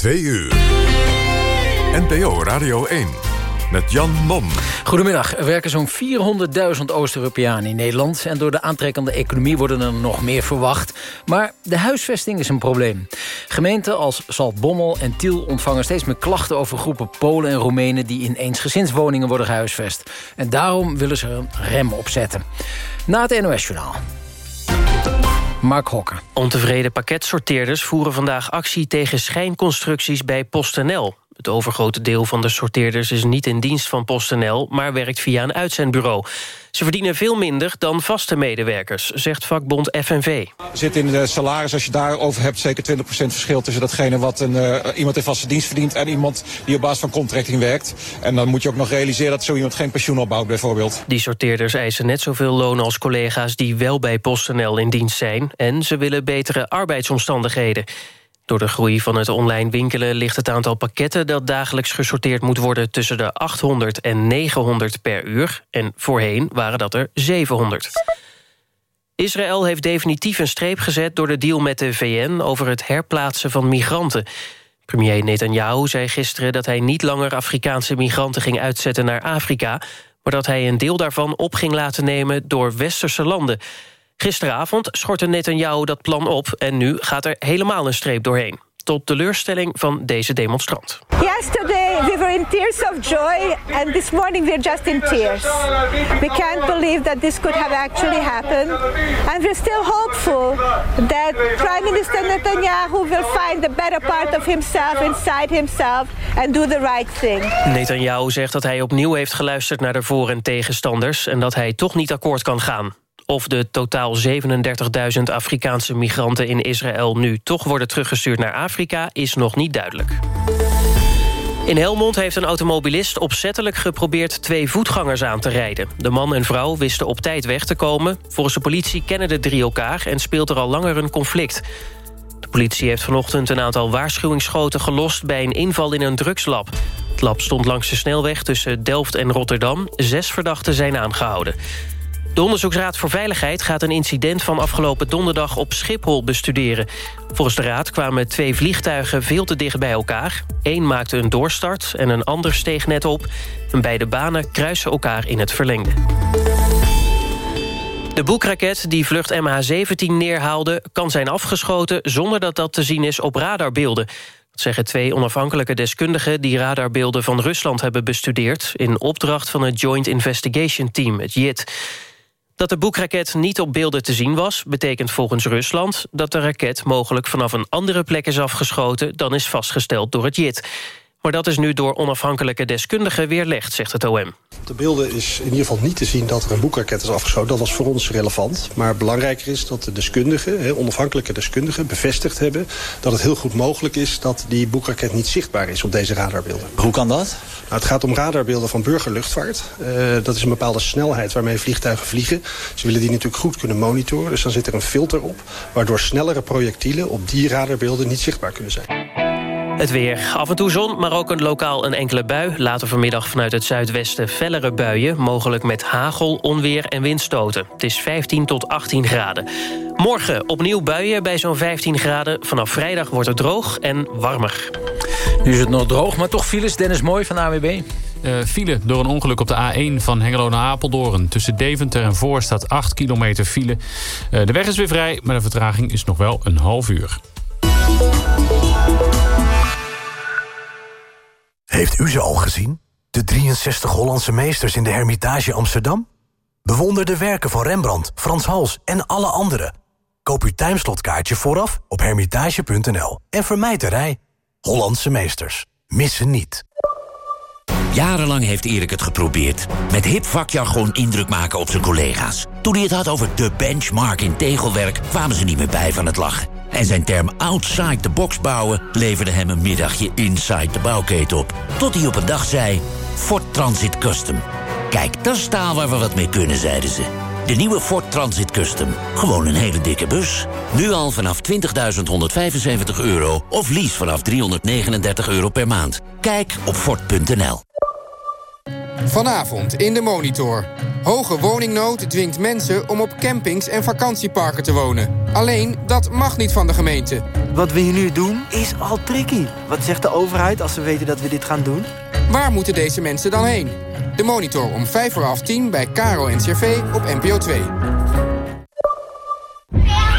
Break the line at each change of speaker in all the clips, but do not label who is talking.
2 uur. NPO Radio 1 met Jan Mom.
Goedemiddag. Er werken zo'n 400.000 Oost-Europeanen in Nederland... en door de aantrekkende economie worden er nog meer verwacht. Maar de huisvesting is een probleem. Gemeenten als Zaltbommel en Tiel ontvangen steeds meer klachten... over groepen Polen en Roemenen die in eensgezinswoningen worden gehuisvest. En daarom willen ze een rem op zetten. Na het NOS-journaal. Mark Hokker.
Ontevreden pakketsorteerders voeren vandaag actie tegen schijnconstructies bij PostNL. Het overgrote deel van de sorteerders is niet in dienst van PostNL... maar werkt via een uitzendbureau. Ze verdienen veel minder dan vaste medewerkers, zegt vakbond FNV.
Zit in de salaris, als je daarover hebt, zeker 20% verschil... tussen datgene wat een, uh, iemand in vaste dienst verdient... en iemand die op basis van contracting werkt. En dan moet je ook nog realiseren dat zo iemand geen pensioen opbouwt, bijvoorbeeld.
Die sorteerders eisen net zoveel loon als collega's... die wel bij PostNL in dienst zijn. En ze willen betere arbeidsomstandigheden. Door de groei van het online winkelen ligt het aantal pakketten... dat dagelijks gesorteerd moet worden tussen de 800 en 900 per uur. En voorheen waren dat er 700. Israël heeft definitief een streep gezet door de deal met de VN... over het herplaatsen van migranten. Premier Netanyahu zei gisteren dat hij niet langer Afrikaanse migranten ging uitzetten naar Afrika... maar dat hij een deel daarvan op ging laten nemen door westerse landen... Gisteravond schortte Netanyahu dat plan op... en nu gaat er helemaal een streep doorheen. Tot teleurstelling van deze demonstrant.
Yesterday we were in tears of joy and this morning we're just in tears. We can't believe that this could have actually happened. And we're still hopeful that Prime Minister Netanyahu will find the better part of himself inside himself and do the right thing.
Netanyahu zegt dat hij opnieuw heeft geluisterd naar de voor- en tegenstanders... en dat hij toch niet akkoord kan gaan. Of de totaal 37.000 Afrikaanse migranten in Israël... nu toch worden teruggestuurd naar Afrika, is nog niet duidelijk. In Helmond heeft een automobilist opzettelijk geprobeerd... twee voetgangers aan te rijden. De man en vrouw wisten op tijd weg te komen. Volgens de politie kennen de drie elkaar... en speelt er al langer een conflict. De politie heeft vanochtend een aantal waarschuwingsschoten gelost... bij een inval in een drugslab. Het lab stond langs de snelweg tussen Delft en Rotterdam. Zes verdachten zijn aangehouden. De Onderzoeksraad voor Veiligheid gaat een incident van afgelopen donderdag op Schiphol bestuderen. Volgens de raad kwamen twee vliegtuigen veel te dicht bij elkaar. Eén maakte een doorstart en een ander steeg net op. En beide banen kruisen elkaar in het verlengde. De boekraket die vlucht MH17 neerhaalde... kan zijn afgeschoten zonder dat dat te zien is op radarbeelden. Dat zeggen twee onafhankelijke deskundigen... die radarbeelden van Rusland hebben bestudeerd... in opdracht van het Joint Investigation Team, het JIT. Dat de boekraket niet op beelden te zien was... betekent volgens Rusland dat de raket mogelijk vanaf een andere plek is afgeschoten... dan is vastgesteld door het JIT. Maar dat is nu door onafhankelijke deskundigen weerlegd, zegt het OM.
Op de beelden is in ieder geval niet te zien dat er een boekraket is afgeschoten. Dat was voor ons relevant. Maar belangrijker is dat de deskundigen, onafhankelijke deskundigen... bevestigd hebben dat het heel goed mogelijk is... dat die boekraket niet zichtbaar is op deze radarbeelden.
Hoe kan dat?
Nou, het gaat om radarbeelden van burgerluchtvaart. Uh, dat is een bepaalde snelheid waarmee vliegtuigen vliegen. Ze willen die natuurlijk goed kunnen monitoren. Dus dan zit er een filter op... waardoor snellere projectielen op die radarbeelden niet zichtbaar kunnen zijn.
Het weer. Af en toe zon, maar ook een lokaal een enkele bui. Later vanmiddag vanuit het zuidwesten fellere buien. Mogelijk met hagel, onweer en windstoten. Het is 15 tot 18 graden. Morgen opnieuw buien bij zo'n 15 graden. Vanaf vrijdag wordt het droog en warmer.
Nu is het nog droog, maar toch files. Dennis Mooi van AWB.
Uh, file door een ongeluk op de A1 van Hengelo naar Apeldoorn. Tussen Deventer en Voor staat 8 kilometer file. Uh, de weg is weer vrij, maar de vertraging is nog wel een half uur.
Heeft u ze al gezien? De 63 Hollandse meesters in de Hermitage Amsterdam? Bewonder de werken van Rembrandt, Frans Hals en alle anderen. Koop uw timeslotkaartje vooraf op hermitage.nl en vermijd de rij. Hollandse meesters. Missen niet.
Jarenlang heeft Erik het geprobeerd. Met hip vakjargon indruk maken op zijn collega's. Toen hij het had over de benchmark in tegelwerk... kwamen ze niet meer bij van het lachen. En zijn term outside the box bouwen leverde hem een middagje inside de bouwketen op. Tot hij op een dag zei, Ford Transit Custom. Kijk, dat is waar we wat mee kunnen, zeiden ze. De nieuwe Ford Transit Custom. Gewoon een hele dikke bus. Nu al vanaf 20.175 euro of lease vanaf 339 euro per maand. Kijk op Ford.nl.
Vanavond in de Monitor. Hoge woningnood dwingt mensen om op campings en vakantieparken te wonen. Alleen, dat mag niet van de gemeente.
Wat we hier nu doen, is al tricky. Wat zegt de overheid als ze weten dat we dit gaan doen?
Waar moeten deze mensen dan heen? De Monitor om 5 voor half 10 bij Caro NCRV op NPO 2.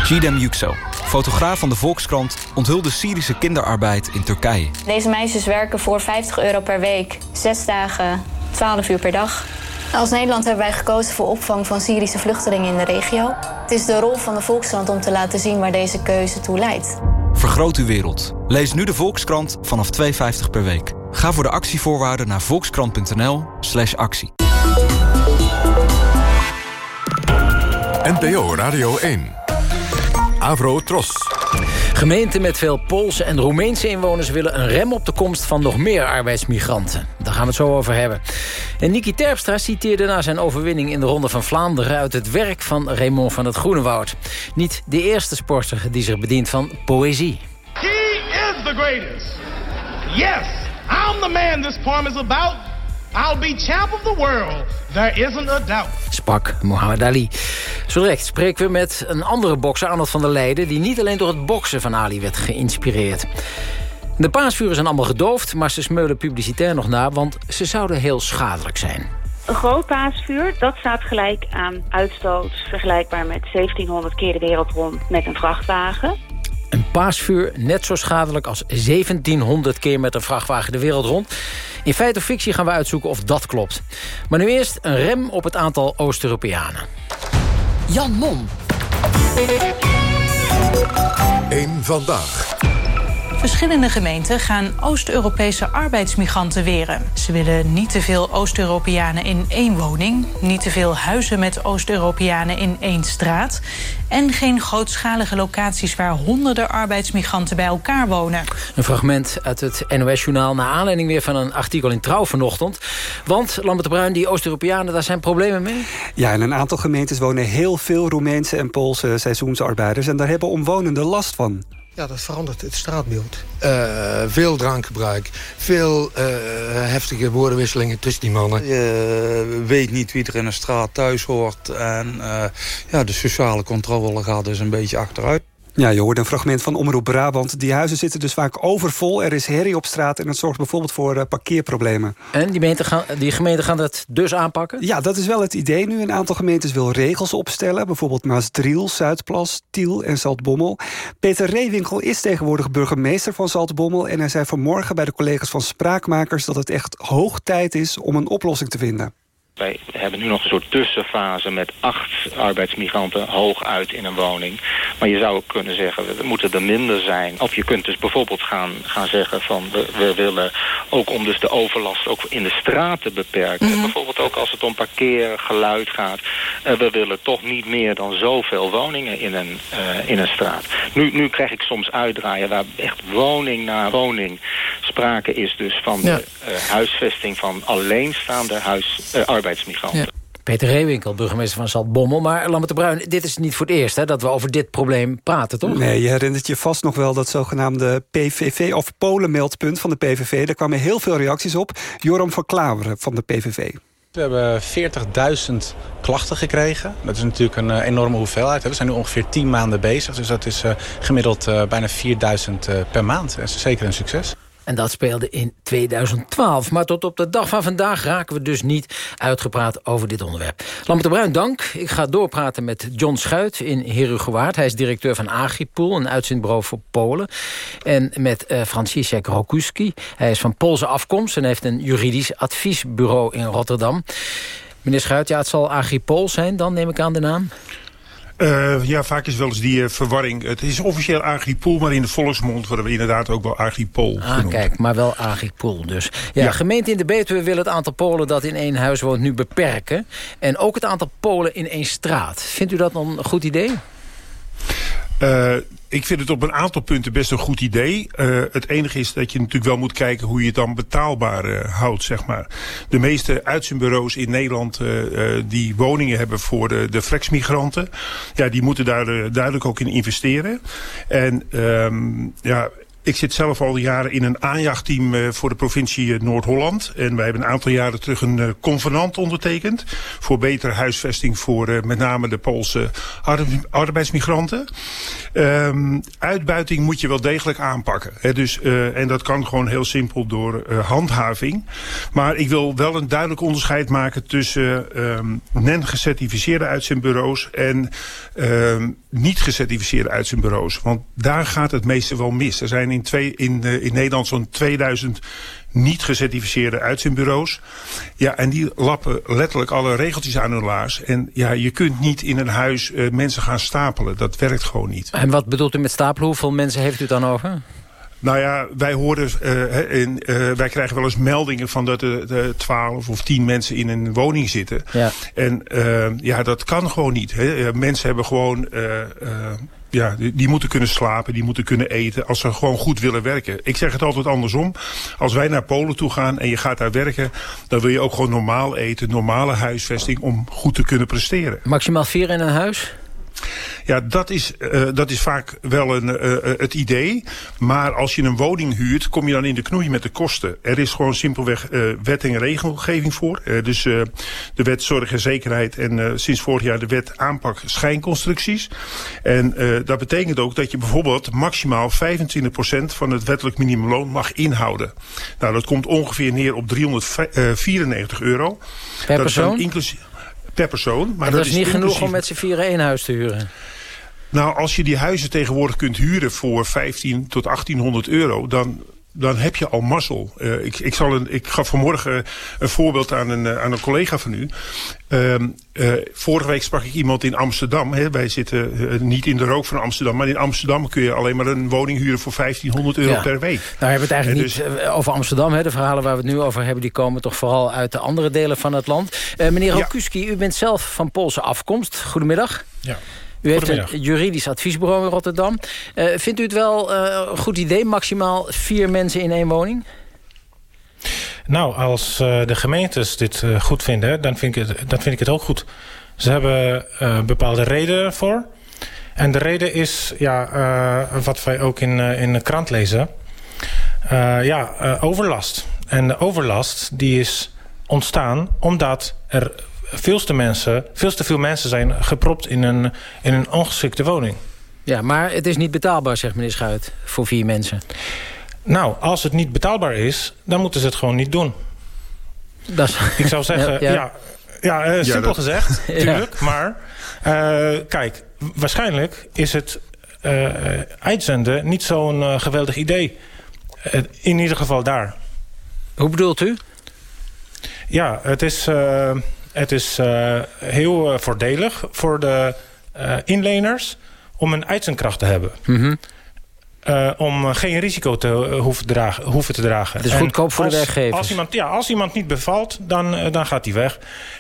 Gidem Yüksel, fotograaf van de Volkskrant... onthulde Syrische kinderarbeid in Turkije.
Deze meisjes werken voor 50 euro per week. Zes dagen, 12 uur per dag. Als Nederland hebben wij gekozen voor opvang van Syrische vluchtelingen in de regio. Het is de rol van de Volkskrant om te laten zien waar deze keuze toe leidt.
Vergroot uw wereld. Lees nu de Volkskrant vanaf 2,50 per week. Ga voor de actievoorwaarden naar volkskrant.nl slash actie.
NPO Radio 1. Avro Tros.
Gemeenten met veel Poolse en Roemeense inwoners... willen een rem op de komst van nog meer arbeidsmigranten. Daar gaan we het zo over hebben. En Niki Terpstra citeerde na zijn overwinning in de Ronde van Vlaanderen... uit het werk van Raymond van het Groenewoud. Niet de eerste sporter die zich bedient van poëzie.
He is the greatest. Yes, I'm the man this poem is about. I'll be champ of the world. There isn't a doubt.
Spak Muhammad Ali. Zo direct spreken we met een andere bokser, Arnold van der Leijden... die niet alleen door het boksen van Ali werd geïnspireerd. De paasvuren zijn allemaal gedoofd, maar ze smeulen publicitair nog na... want ze zouden heel schadelijk zijn.
Een groot paasvuur, dat staat gelijk aan uitstoot... vergelijkbaar met 1700 keer de wereld rond met een vrachtwagen.
Paasvuur net zo schadelijk als 1700 keer met een vrachtwagen de wereld rond. In feite of fictie gaan we uitzoeken of dat klopt. Maar nu eerst een rem op het aantal Oost-Europeanen.
Jan Mom.
Eén vandaag.
Verschillende gemeenten gaan Oost-Europese arbeidsmigranten weren. Ze willen niet te veel Oost-Europeanen in één woning... niet te veel huizen met Oost-Europeanen in één straat... en geen grootschalige locaties waar honderden arbeidsmigranten bij elkaar wonen.
Een fragment uit het NOS-journaal... naar aanleiding weer van een artikel in Trouw vanochtend. Want, Lambert de Bruin, die Oost-Europeanen, daar zijn problemen mee?
Ja, in een aantal gemeentes wonen heel veel Roemeense en Poolse seizoensarbeiders... en daar hebben omwonenden last van.
Ja, dat verandert het straatbeeld. Uh, veel drankgebruik, veel uh, heftige woordenwisselingen tussen die mannen.
Je weet niet wie er in een straat thuis hoort. En uh, ja, de sociale controle gaat dus een beetje achteruit.
Ja, je hoort een fragment van Omroep Brabant. Die huizen zitten dus vaak overvol. Er is herrie op straat en het zorgt bijvoorbeeld voor uh, parkeerproblemen.
En die gemeenten, gaan, die gemeenten gaan dat dus aanpakken?
Ja, dat is wel het idee nu. Een aantal gemeentes wil regels opstellen. Bijvoorbeeld Maasdriel, Zuidplas, Tiel en Zaltbommel. Peter Reewinkel is tegenwoordig burgemeester van Zaltbommel... en hij zei vanmorgen bij de collega's van Spraakmakers... dat het echt hoog tijd is om een oplossing te vinden.
Wij hebben nu nog een soort tussenfase met acht arbeidsmigranten hooguit in een woning. Maar je zou ook kunnen zeggen, we moeten er minder zijn. Of je kunt dus bijvoorbeeld gaan, gaan zeggen van we, we willen ook om dus de overlast ook in de straat te beperken. Mm -hmm. Bijvoorbeeld ook als het om parkeer, geluid gaat. Uh, we willen toch niet meer dan zoveel woningen in een, uh, in een straat. Nu, nu krijg ik soms uitdraaien waar echt woning na woning sprake is dus van ja. de uh, huisvesting van alleenstaande huis, arbeidsmigranten. Ja.
Peter Reewinkel, burgemeester van Zaltbommel. Maar Lambert de Bruin, dit is niet voor het eerst hè, dat we over dit probleem praten, toch?
Nee, je herinnert je vast nog wel dat zogenaamde PVV... of Polenmeldpunt van de PVV. Daar kwamen heel veel reacties op. Joram van Klaveren van de PVV.
We hebben 40.000 klachten gekregen. Dat is natuurlijk een uh, enorme hoeveelheid. We zijn nu ongeveer 10 maanden bezig. Dus dat is uh, gemiddeld uh, bijna 4.000 per maand. Dat is zeker een succes.
En dat speelde in 2012. Maar tot op de dag van vandaag raken we dus niet uitgepraat over dit onderwerp. Lambert de Bruin, dank. Ik ga doorpraten met John Schuit in Herugewaard. Hij is directeur van Agripool, een uitzendbureau voor Polen. En met uh, Franciszek Rokuski. Hij is van Poolse afkomst en heeft een juridisch adviesbureau in Rotterdam. Meneer Schuit, ja, het zal Agripol zijn, dan neem ik aan de naam.
Uh, ja, vaak is wel eens die uh, verwarring. Het is officieel Agripool, maar in de volksmond worden we inderdaad ook wel Agripol
ah,
genoemd.
kijk, maar wel Agripool dus. Ja, ja. gemeente in de Betuwe wil het aantal Polen dat in één huis woont nu beperken. En ook het aantal Polen in één straat. Vindt u dat dan een goed idee?
Uh, ik vind het op een aantal punten best een goed idee. Uh, het enige is dat je natuurlijk wel moet kijken hoe je het dan betaalbaar uh, houdt, zeg maar. De meeste uitzendbureaus in Nederland die woningen hebben voor de, de flexmigranten... ja, die moeten daar duidelijk ook in investeren. En um, ja ik zit zelf al jaren in een aanjachtteam uh, voor de provincie Noord-Holland. En wij hebben een aantal jaren terug een uh, convenant ondertekend. Voor betere huisvesting voor met name de Poolse arbeidsmigranten. Um, uitbuiting moet je wel degelijk aanpakken. Dus, en dat kan gewoon heel simpel door handhaving. Maar ik wil wel een duidelijk onderscheid maken tussen um, NEN-gecertificeerde uitzendbureaus en um, niet gecertificeerde uitzendbureaus. Want daar gaat het meeste wel mis. Er zijn in, twee, in, uh, in Nederland zo'n 2000 niet gecertificeerde uitzendbureaus. Ja, en die lappen letterlijk alle regeltjes aan hun laars. En ja, je kunt niet in een huis uh, mensen gaan stapelen. Dat werkt gewoon niet.
En wat bedoelt u met stapelen? Hoeveel mensen heeft u dan over?
Nou ja, wij horen, uh, in, uh, wij krijgen wel eens meldingen van dat er twaalf of tien mensen in een woning zitten. Ja. En ja, dat kan gewoon niet. Hè. Mensen hebben gewoon, ja, die, moeten kunnen slapen, die moeten kunnen eten als ze gewoon goed willen werken. Ik zeg het altijd andersom. Als wij naar Polen toe gaan en je gaat daar werken, dan wil je ook gewoon normaal eten, normale huisvesting om goed te kunnen presteren.
Maximaal vier in een huis?
Ja, dat is, uh, dat is vaak wel een, uh, het idee. Maar als je een woning huurt, kom je dan in de knoei met de kosten. Er is gewoon simpelweg uh, wet en regelgeving voor. dus de wet Zorg en Zekerheid en sinds vorig jaar de wet aanpak schijnconstructies. En dat betekent ook dat je bijvoorbeeld maximaal 25% van het wettelijk minimumloon mag inhouden. Nou, dat komt ongeveer neer op 394 euro.
Per dat persoon?
inclusief per persoon.
Maar dat, dat, is niet genoeg om met z'n vieren één huis te huren?
Nou, als je die huizen tegenwoordig kunt huren voor 15 tot 1800 euro... dan dan heb je al mazzel. Uh, ik, ik, zal een, ik gaf vanmorgen een voorbeeld aan een, aan een collega van u. Uh, uh, vorige week sprak ik iemand in Amsterdam. Hè. Wij zitten uh, niet in de rook van Amsterdam. Maar in Amsterdam kun je alleen maar een woning huren voor 1500 euro
ja.
per week.
Nou hebben we het eigenlijk dus, niet over Amsterdam. Hè. De verhalen waar we het nu over hebben... die komen toch vooral uit de andere delen van het land. meneer Rokuski, ja. u bent zelf van Poolse afkomst. Goedemiddag.
Ja.
U heeft een juridisch adviesbureau in Rotterdam. Uh, vindt u het wel uh, een goed idee, maximaal vier mensen in één woning?
Nou, als uh, de gemeentes dit goed vinden, dan vind, ik het, dan vind ik het ook goed. Ze hebben bepaalde redenen voor. En de reden is, ja, wat wij ook in, in de krant lezen... ja, overlast. En de overlast die is ontstaan omdat er veel te, mensen, veel te veel mensen zijn gepropt in een, in een ongeschikte woning.
Ja, maar het is niet betaalbaar, zegt meneer Schuit, voor vier mensen.
Nou, als het niet betaalbaar is, dan moeten ze het gewoon niet doen.
Dat is...
Ik zou zeggen, ja, ja. ja, uh, simpel dat... gezegd, natuurlijk. Maar uh, kijk, waarschijnlijk is het uh, uitzenden niet zo'n geweldig idee. in ieder geval daar.
Hoe bedoelt u?
Ja, het is... Het is uh, heel uh, voordelig voor de uh, inleners om een uitzendkracht te hebben.
Mm -hmm.
om geen risico te hoeven, dragen, hoeven te dragen.
Het is goedkoop voor
als,
de werkgevers.
Als iemand, ja, als iemand niet bevalt, dan, dan gaat hij weg.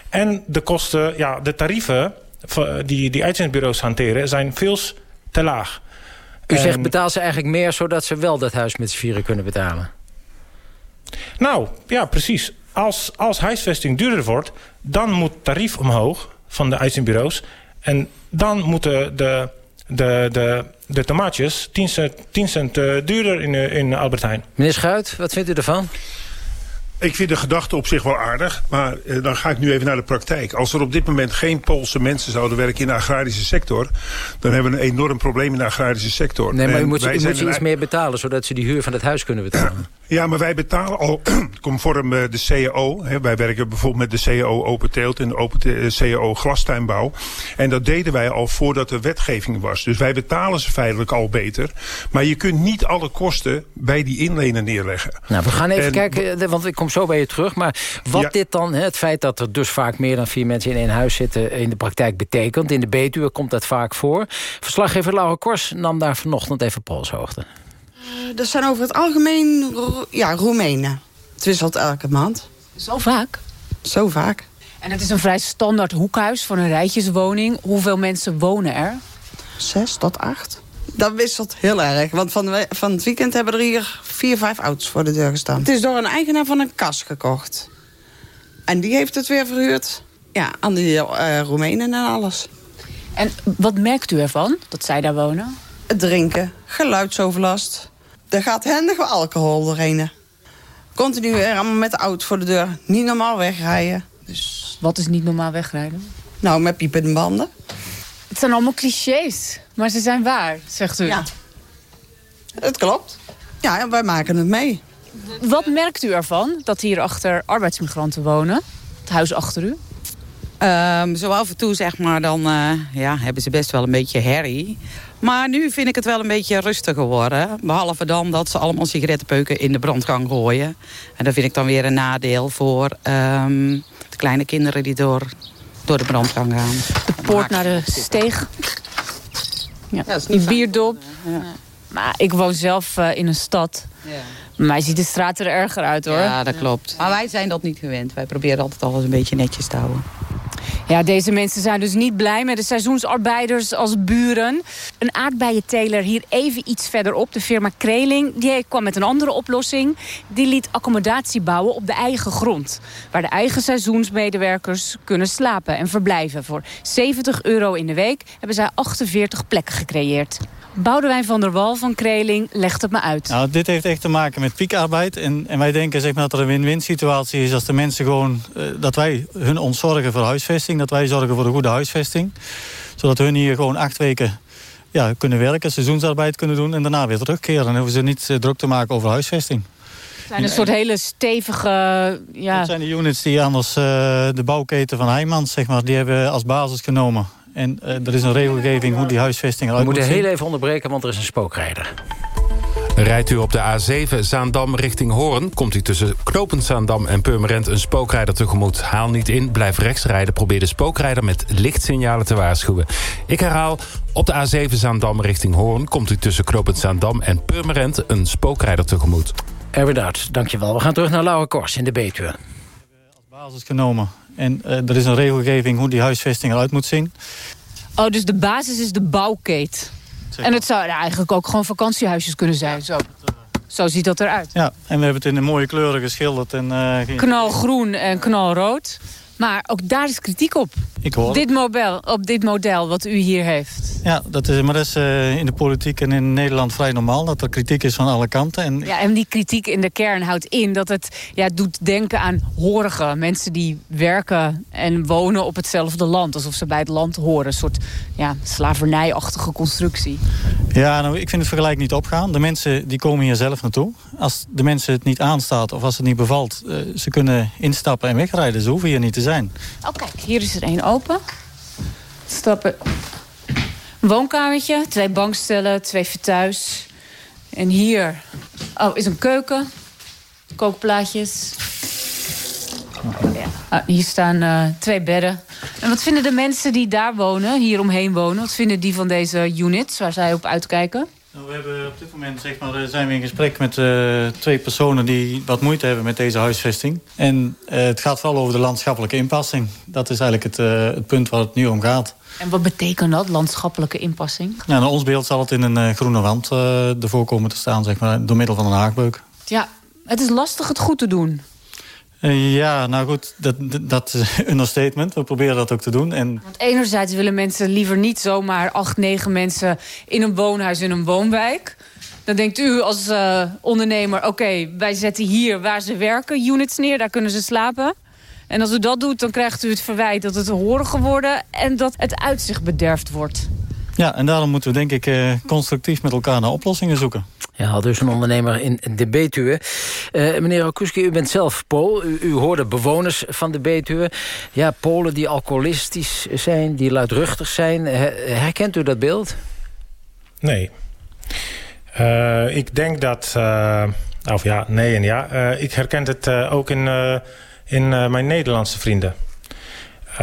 En de kosten, ja, de tarieven die die uitzendbureaus hanteren... zijn veel te laag.
U en, zegt betaal ze eigenlijk meer... zodat ze wel dat huis met z'n vieren kunnen betalen?
Nou, ja, precies als, als huisvesting duurder wordt... dan moet het tarief omhoog van de uitzendbureaus. En dan moeten de, de, de, de tomaatjes 10 cent, 10 cent duurder in, in Albert Heijn.
Meneer Schuit, wat vindt u ervan?
Ik vind de gedachte op zich wel aardig, maar eh, dan ga ik nu even naar de praktijk. Als er op dit moment geen Poolse mensen zouden werken in de agrarische sector... dan hebben we een enorm probleem in de agrarische sector.
Nee, maar u moet, u moet ze iets meer betalen... zodat ze die huur van het huis kunnen betalen.
Ja, maar wij betalen al conform de CAO. Hè, wij werken bijvoorbeeld met de CAO Open Teelt en de Open CAO Glastuinbouw. En dat deden wij al voordat er wetgeving was. Dus wij betalen ze feitelijk al beter. Maar je kunt niet alle kosten bij die inlener neerleggen.
Nou, we gaan even en, kijken, want ik kom zo bij je terug. Maar wat ja. dit dan, het feit dat er dus vaak meer dan vier mensen in één huis zitten... in de praktijk betekent. In de Betuwe komt dat vaak voor. Verslaggever Laura Kors nam daar vanochtend even polshoogte.
Uh, dat zijn over het algemeen ja, Roemenen. Het wisselt elke maand.
Zo vaak?
Zo vaak.
En het is een vrij standaard hoekhuis voor een rijtjeswoning. Hoeveel mensen wonen er?
Zes tot acht. Dat wisselt heel erg. Want van, van het weekend hebben er hier vier, vijf auto's voor de deur gestaan. Het is door een eigenaar van een kas gekocht. En die heeft het weer verhuurd ja, aan de uh, Roemenen en alles.
En wat merkt u ervan, dat zij daar wonen?
Het drinken, geluidsoverlast. Er gaat hendig wel alcohol doorheen. Continu weer allemaal met de auto voor de deur. Niet normaal wegrijden. Dus...
Wat is niet normaal wegrijden?
Nou, met piepende banden.
Het zijn allemaal clichés, maar ze zijn waar, zegt u.
Ja. Het klopt. Ja, en wij maken het mee.
Wat merkt u ervan dat hier achter arbeidsmigranten wonen? Het huis achter u?
Um, zo af en toe zeg maar, dan uh, ja, hebben ze best wel een beetje herrie. Maar nu vind ik het wel een beetje rustig geworden. Behalve dan dat ze allemaal sigarettenpeuken in de brandgang gooien. En dat vind ik dan weer een nadeel voor um, de kleine kinderen die door, door de brandgang gaan.
De poort naar de steeg. Ja, ja die bierdop. Ja. Maar ik woon zelf uh, in een stad. Ja. Mij ziet de straat er erger uit hoor.
Ja, dat klopt. Maar wij zijn dat niet gewend. Wij proberen altijd alles een beetje netjes te houden.
Ja, deze mensen zijn dus niet blij met de seizoensarbeiders als buren. Een aardbeienteler hier even iets verderop, de firma Kreling... die kwam met een andere oplossing. Die liet accommodatie bouwen op de eigen grond. Waar de eigen seizoensmedewerkers kunnen slapen en verblijven. Voor 70 euro in de week hebben zij 48 plekken gecreëerd. Boudewijn van der Wal van Kreling legt het me uit.
Nou, dit heeft echt te maken met piekarbeid. En, en wij denken zeg maar, dat er een win-win situatie is... als de mensen gewoon, uh, dat wij hun ons zorgen voor huisvesting... dat wij zorgen voor een goede huisvesting. Zodat hun hier gewoon acht weken ja, kunnen werken, seizoensarbeid kunnen doen... en daarna weer terugkeren. Dan hoeven ze niet uh, druk te maken over huisvesting.
Het zijn een soort hele stevige... Ja...
Dat zijn de units die anders uh, de bouwketen van Heijmans... Zeg maar, die hebben als basis genomen. En uh, er is een regelgeving hoe die huisvesting eruit
We
moet
moeten heel even onderbreken, want er is een spookrijder.
Rijdt u op de A7 Zaandam richting Hoorn... komt u tussen Knopend Zaandam en Purmerend een spookrijder tegemoet. Haal niet in, blijf rechts rijden. Probeer de spookrijder met lichtsignalen te waarschuwen. Ik herhaal, op de A7 Zaandam richting Hoorn... komt u tussen Knopend Zaandam en Purmerend een spookrijder tegemoet.
Erwin Duits, dankjewel. We gaan terug naar Lauwe Kors in de Betuwe.
Als basis genomen. En uh, er is een regelgeving hoe die huisvesting eruit moet zien.
Oh, dus de basis is de bouwkeet. En het zou eigenlijk ook gewoon vakantiehuisjes kunnen zijn. Zo. Zo ziet dat eruit.
Ja, en we hebben het in de mooie kleuren geschilderd. En, uh,
knalgroen en knalrood. Maar ook daar is kritiek op.
Ik hoor
dit model, op dit model wat u hier heeft.
Ja, dat is, maar dat is uh, in de politiek en in Nederland vrij normaal. Dat er kritiek is van alle kanten. En...
Ja, en die kritiek in de kern houdt in dat het ja, doet denken aan horigen. Mensen die werken en wonen op hetzelfde land. Alsof ze bij het land horen. Een soort ja, slavernijachtige constructie.
Ja, nou, ik vind het vergelijk niet opgaan. De mensen die komen hier zelf naartoe. Als de mensen het niet aanstaat of als het niet bevalt... Uh, ze kunnen instappen en wegrijden. Ze hoeven hier niet te zijn.
Oh, kijk, hier is er één open. Stappen. Een woonkamertje, twee bankstellen, twee vertuis. En hier oh, is een keuken. Kookplaatjes. Ja. Ah, hier staan uh, twee bedden. En wat vinden de mensen die daar wonen, hier omheen wonen... wat vinden die van deze units waar zij op uitkijken?
Nou, we hebben op dit moment zeg maar, zijn we in gesprek met uh, twee personen die wat moeite hebben met deze huisvesting. En uh, het gaat vooral over de landschappelijke inpassing. Dat is eigenlijk het, uh, het punt waar het nu om gaat.
En wat betekent dat, landschappelijke inpassing?
Nou, naar ons beeld zal het in een groene wand ervoor komen te staan, zeg maar, door middel van een haakbeuk.
Ja, het is lastig het goed te doen.
Ja, nou goed, dat, dat is een understatement. We proberen dat ook te doen. En...
Want enerzijds willen mensen liever niet zomaar acht, negen mensen... in een woonhuis in een woonwijk. Dan denkt u als uh, ondernemer... oké, okay, wij zetten hier waar ze werken units neer. Daar kunnen ze slapen. En als u dat doet, dan krijgt u het verwijt dat het horen geworden... en dat het uitzicht bederfd wordt.
Ja, en daarom moeten we denk ik uh, constructief met elkaar naar oplossingen zoeken.
Ja, dus een ondernemer in de Betuwe. Uh, meneer Okuski, u bent zelf Pool. U, u, hoorde bewoners van de Betuwe. Ja, Polen die alcoholistisch zijn, die luidruchtig zijn. Herkent u dat beeld?
Nee. Uh, ik denk dat... Uh, of ja, nee en ja. ik herken het ook in, in mijn Nederlandse vrienden.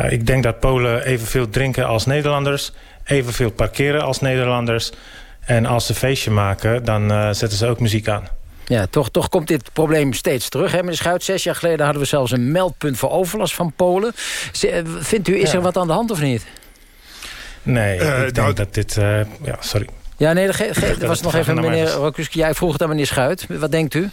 ik denk dat Polen evenveel drinken als Nederlanders... evenveel parkeren als Nederlanders... En als ze feestje maken, dan uh, zetten ze ook muziek aan.
Ja, toch, toch komt dit probleem steeds terug. Hè, meneer Schuit, zes jaar geleden hadden we zelfs een meldpunt voor overlast van Polen. Vindt u, is ja. er wat aan de hand of niet?
Nee, uh, ik denk nou, dat dit... Uh, ja, sorry.
Ja, nee, er was nog even meneer Rokuski. Jij vroeg het aan meneer Schuit. Wat denkt u?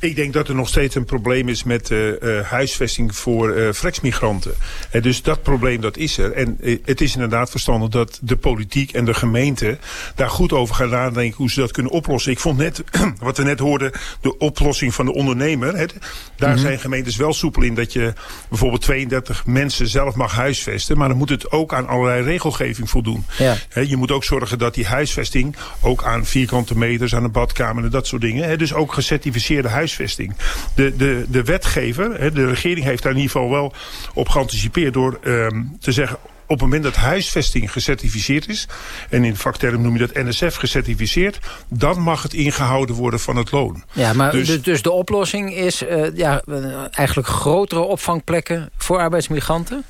Ik denk dat er nog steeds een probleem is met uh, uh, huisvesting voor uh, flexmigranten. En dus dat probleem dat is er. En het is inderdaad verstandig dat de politiek en de gemeente daar goed over gaan nadenken hoe ze dat kunnen oplossen. Ik vond net, wat we net hoorden, de oplossing van de ondernemer. Hè, daar mm -hmm. zijn gemeentes wel soepel in dat je bijvoorbeeld 32 mensen zelf mag huisvesten. Maar dan moet het ook aan allerlei regelgeving voldoen.
Ja.
Je moet ook zorgen dat die huisvesting ook aan vierkante meters, aan de badkamer en dat soort dingen. Hè, dus ook gecertificeerde huisvesting huisvesting. De, de, de wetgever, de regering heeft daar in ieder geval wel op geanticipeerd door um, te zeggen op het moment dat huisvesting gecertificeerd is... en in vakterm noem je dat NSF gecertificeerd... dan mag het ingehouden worden van het loon.
Ja, maar dus, dus de oplossing is uh, ja, eigenlijk grotere opvangplekken voor arbeidsmigranten?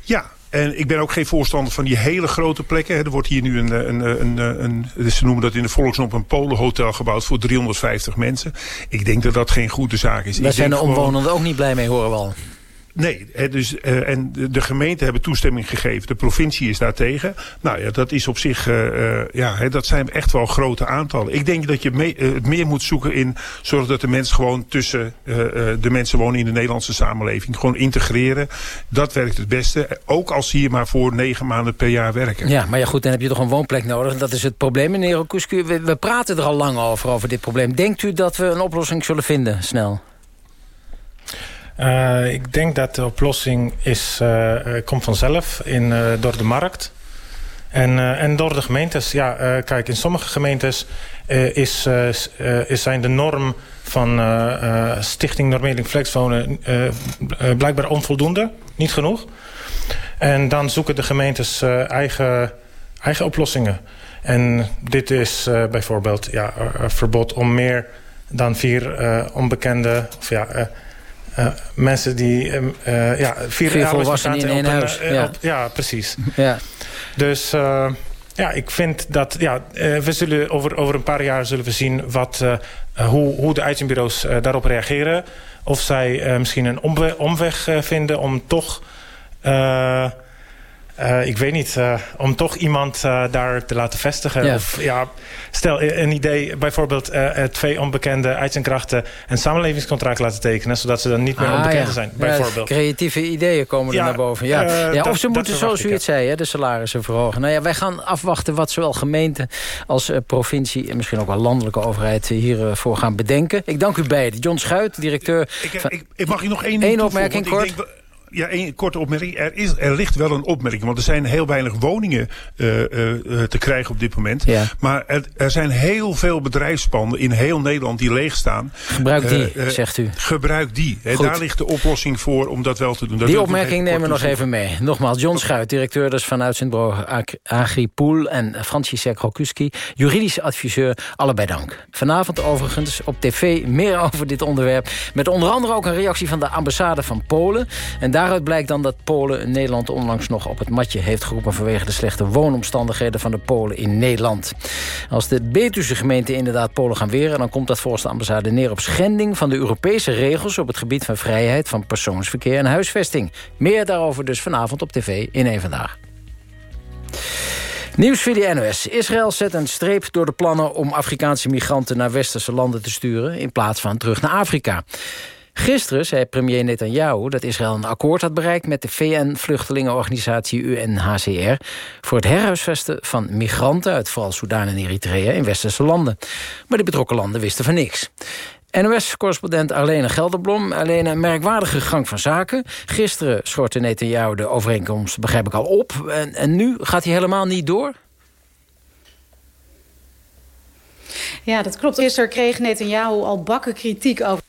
Ja, en ik ben ook geen voorstander van die hele grote plekken. Er wordt hier nu een, een, een, een, een ze noemen dat in de volksnop een polenhotel gebouwd voor 350 mensen. Ik denk dat dat geen goede zaak is.
Daar zijn de omwonenden ook niet blij mee, horen we al.
Nee, dus, uh, en de gemeenten hebben toestemming gegeven. De provincie is daartegen. Nou ja, dat is op zich, uh, uh, ja, dat zijn echt wel grote aantallen. Ik denk dat je meer moet zoeken in zorgen dat de mensen gewoon tussen de mensen wonen in de Nederlandse samenleving. Gewoon integreren. Dat werkt het beste. Ook als ze hier maar voor negen maanden per jaar werken.
Ja, maar ja goed, dan heb je toch een woonplek nodig. Dat is het probleem, meneer Okusku. We, we praten er al lang over, over dit probleem. Denkt u dat we een oplossing zullen vinden, snel?
Uh, ik denk dat de oplossing is, uh, komt vanzelf in, door de markt. En, en door de gemeentes. Ja, kijk, in sommige gemeentes is, is zijn de norm van Stichting Normering Flexwonen blijkbaar onvoldoende. Niet genoeg. En dan zoeken de gemeentes eigen, eigen oplossingen. En dit is bijvoorbeeld ja, een verbod om meer dan vier onbekende... Ja, uh, mensen die uh, uh, ja, vier,
vier volwassenen in één huis.
Ja. Op, ja. precies.
Ja.
Dus ja, ik vind dat ja, we zullen over, over een paar jaar zullen we zien wat, hoe, hoe de uitzendbureaus daarop reageren. Of zij misschien een omweg, omweg vinden om toch uh, ik weet niet, uh, om toch iemand uh, daar te laten vestigen.
Ja.
Of ja, stel een idee, bijvoorbeeld twee onbekende uitzendkrachten een samenlevingscontract laten tekenen, zodat ze dan niet meer
ah,
onbekend
ja.
zijn. Bijvoorbeeld.
Ja, creatieve ideeën komen er naar boven. Ja. ja, of ze moeten, zoals u het zei, hè, de salarissen verhogen. Nou ja, wij gaan afwachten wat zowel gemeente als provincie en misschien ook wel landelijke overheid hiervoor gaan bedenken. Ik dank u beiden. John Schuit, directeur.
Ik, ik, ik mag je nog één
Eén opmerking kort.
Ja, een korte opmerking. Er, is, er ligt wel een opmerking. Want er zijn heel weinig woningen uh, uh, te krijgen op dit moment.
Ja.
Maar er, er, zijn heel veel bedrijfspanden in heel Nederland die leeg staan.
Gebruik die, uh, zegt u.
Gebruik die. He, daar ligt de oplossing voor om dat wel te doen. Dat
die opmerking nemen we nog even mee. Nogmaals, John Schuit, directeur dus van uitzendbureau Agripool... en Francisek Rokuski, juridische adviseur. Allebei dank. Vanavond overigens op tv meer over dit onderwerp. Met onder andere ook een reactie van de ambassade van Polen. En Daaruit blijkt dan dat Polen Nederland onlangs nog op het matje heeft geroepen... vanwege de slechte woonomstandigheden van de Polen in Nederland. Als de Betuwse gemeenten inderdaad Polen gaan weren... dan komt dat volgens de ambassade neer op schending van de Europese regels... op het gebied van vrijheid van persoonsverkeer en huisvesting. Meer daarover dus vanavond op tv in één Vandaag. Nieuws via de NOS. Israël zet een streep door de plannen om Afrikaanse migranten naar westerse landen te sturen... in plaats van terug naar Afrika. Gisteren zei premier Netanyahu dat Israël een akkoord had bereikt... met de VN-vluchtelingenorganisatie UNHCR... voor het herhuisvesten van migranten uit vooral Soedan en Eritrea... in westerse landen. Maar de betrokken landen wisten van niks. NOS-correspondent Arlene Gelderblom. Alleen een merkwaardige gang van zaken. Gisteren schortte Netanyahu de overeenkomst, begrijp ik al, op. En, en nu gaat hij helemaal niet door?
Ja, dat klopt. Gisteren kreeg Netanyahu al bakken kritiek over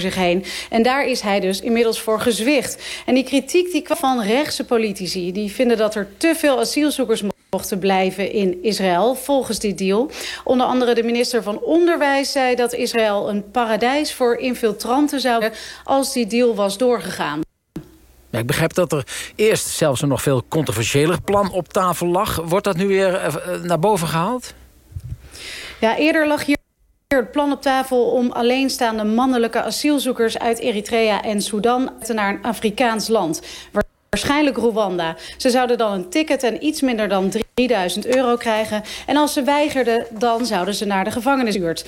zich heen. En daar is hij dus inmiddels voor gezwicht. En die kritiek die kwam van rechtse politici. Die vinden dat er te veel asielzoekers mochten blijven in Israël, volgens die deal. Onder andere de minister van Onderwijs zei dat Israël een paradijs voor infiltranten zou worden als die deal was doorgegaan.
Ja, ik begrijp dat er eerst zelfs een nog veel controversiëler plan op tafel lag. Wordt dat nu weer naar boven gehaald?
Ja, eerder lag hier het plan op tafel om alleenstaande mannelijke asielzoekers uit Eritrea en Sudan naar een Afrikaans land. Waarschijnlijk Rwanda. Ze zouden dan een ticket en iets minder dan 3000 euro krijgen. En als ze weigerden, dan zouden ze naar de gevangenis gestuurd.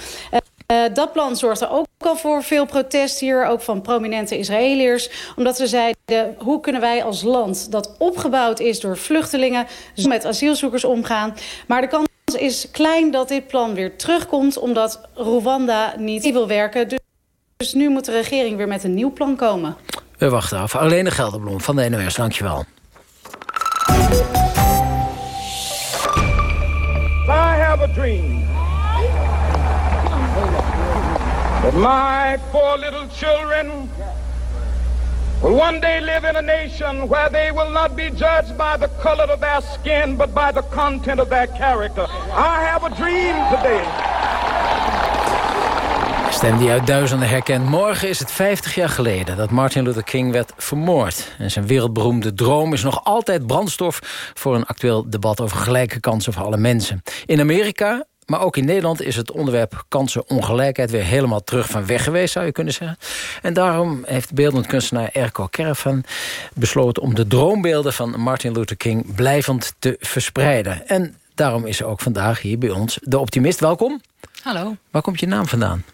dat plan zorgde ook al voor veel protest hier, ook van prominente Israëliërs. Omdat ze zeiden, hoe kunnen wij als land dat opgebouwd is door vluchtelingen... met asielzoekers omgaan. Maar de kans is klein dat dit plan weer terugkomt... omdat Rwanda niet wil werken. Dus nu moet de regering weer met een nieuw plan komen.
We wachten af. Alleen de Gelderblom van de NOS, dankjewel.
I have a dream that my four little children will one day live in a nation where they will not be judged by the color of their skin, but by the content of their character. I have a dream today.
Stem die uit duizenden herkent. Morgen is het 50 jaar geleden dat Martin Luther King werd vermoord. En zijn wereldberoemde droom is nog altijd brandstof... voor een actueel debat over gelijke kansen voor alle mensen. In Amerika maar ook in Nederland is het onderwerp kansenongelijkheid... weer helemaal terug van weg geweest, zou je kunnen zeggen. En daarom heeft beeldend kunstenaar Erko Caravan besloten... om de droombeelden van Martin Luther King blijvend te verspreiden. En daarom is er ook vandaag hier bij ons de optimist. Welkom.
Hallo.
Waar komt je naam vandaan?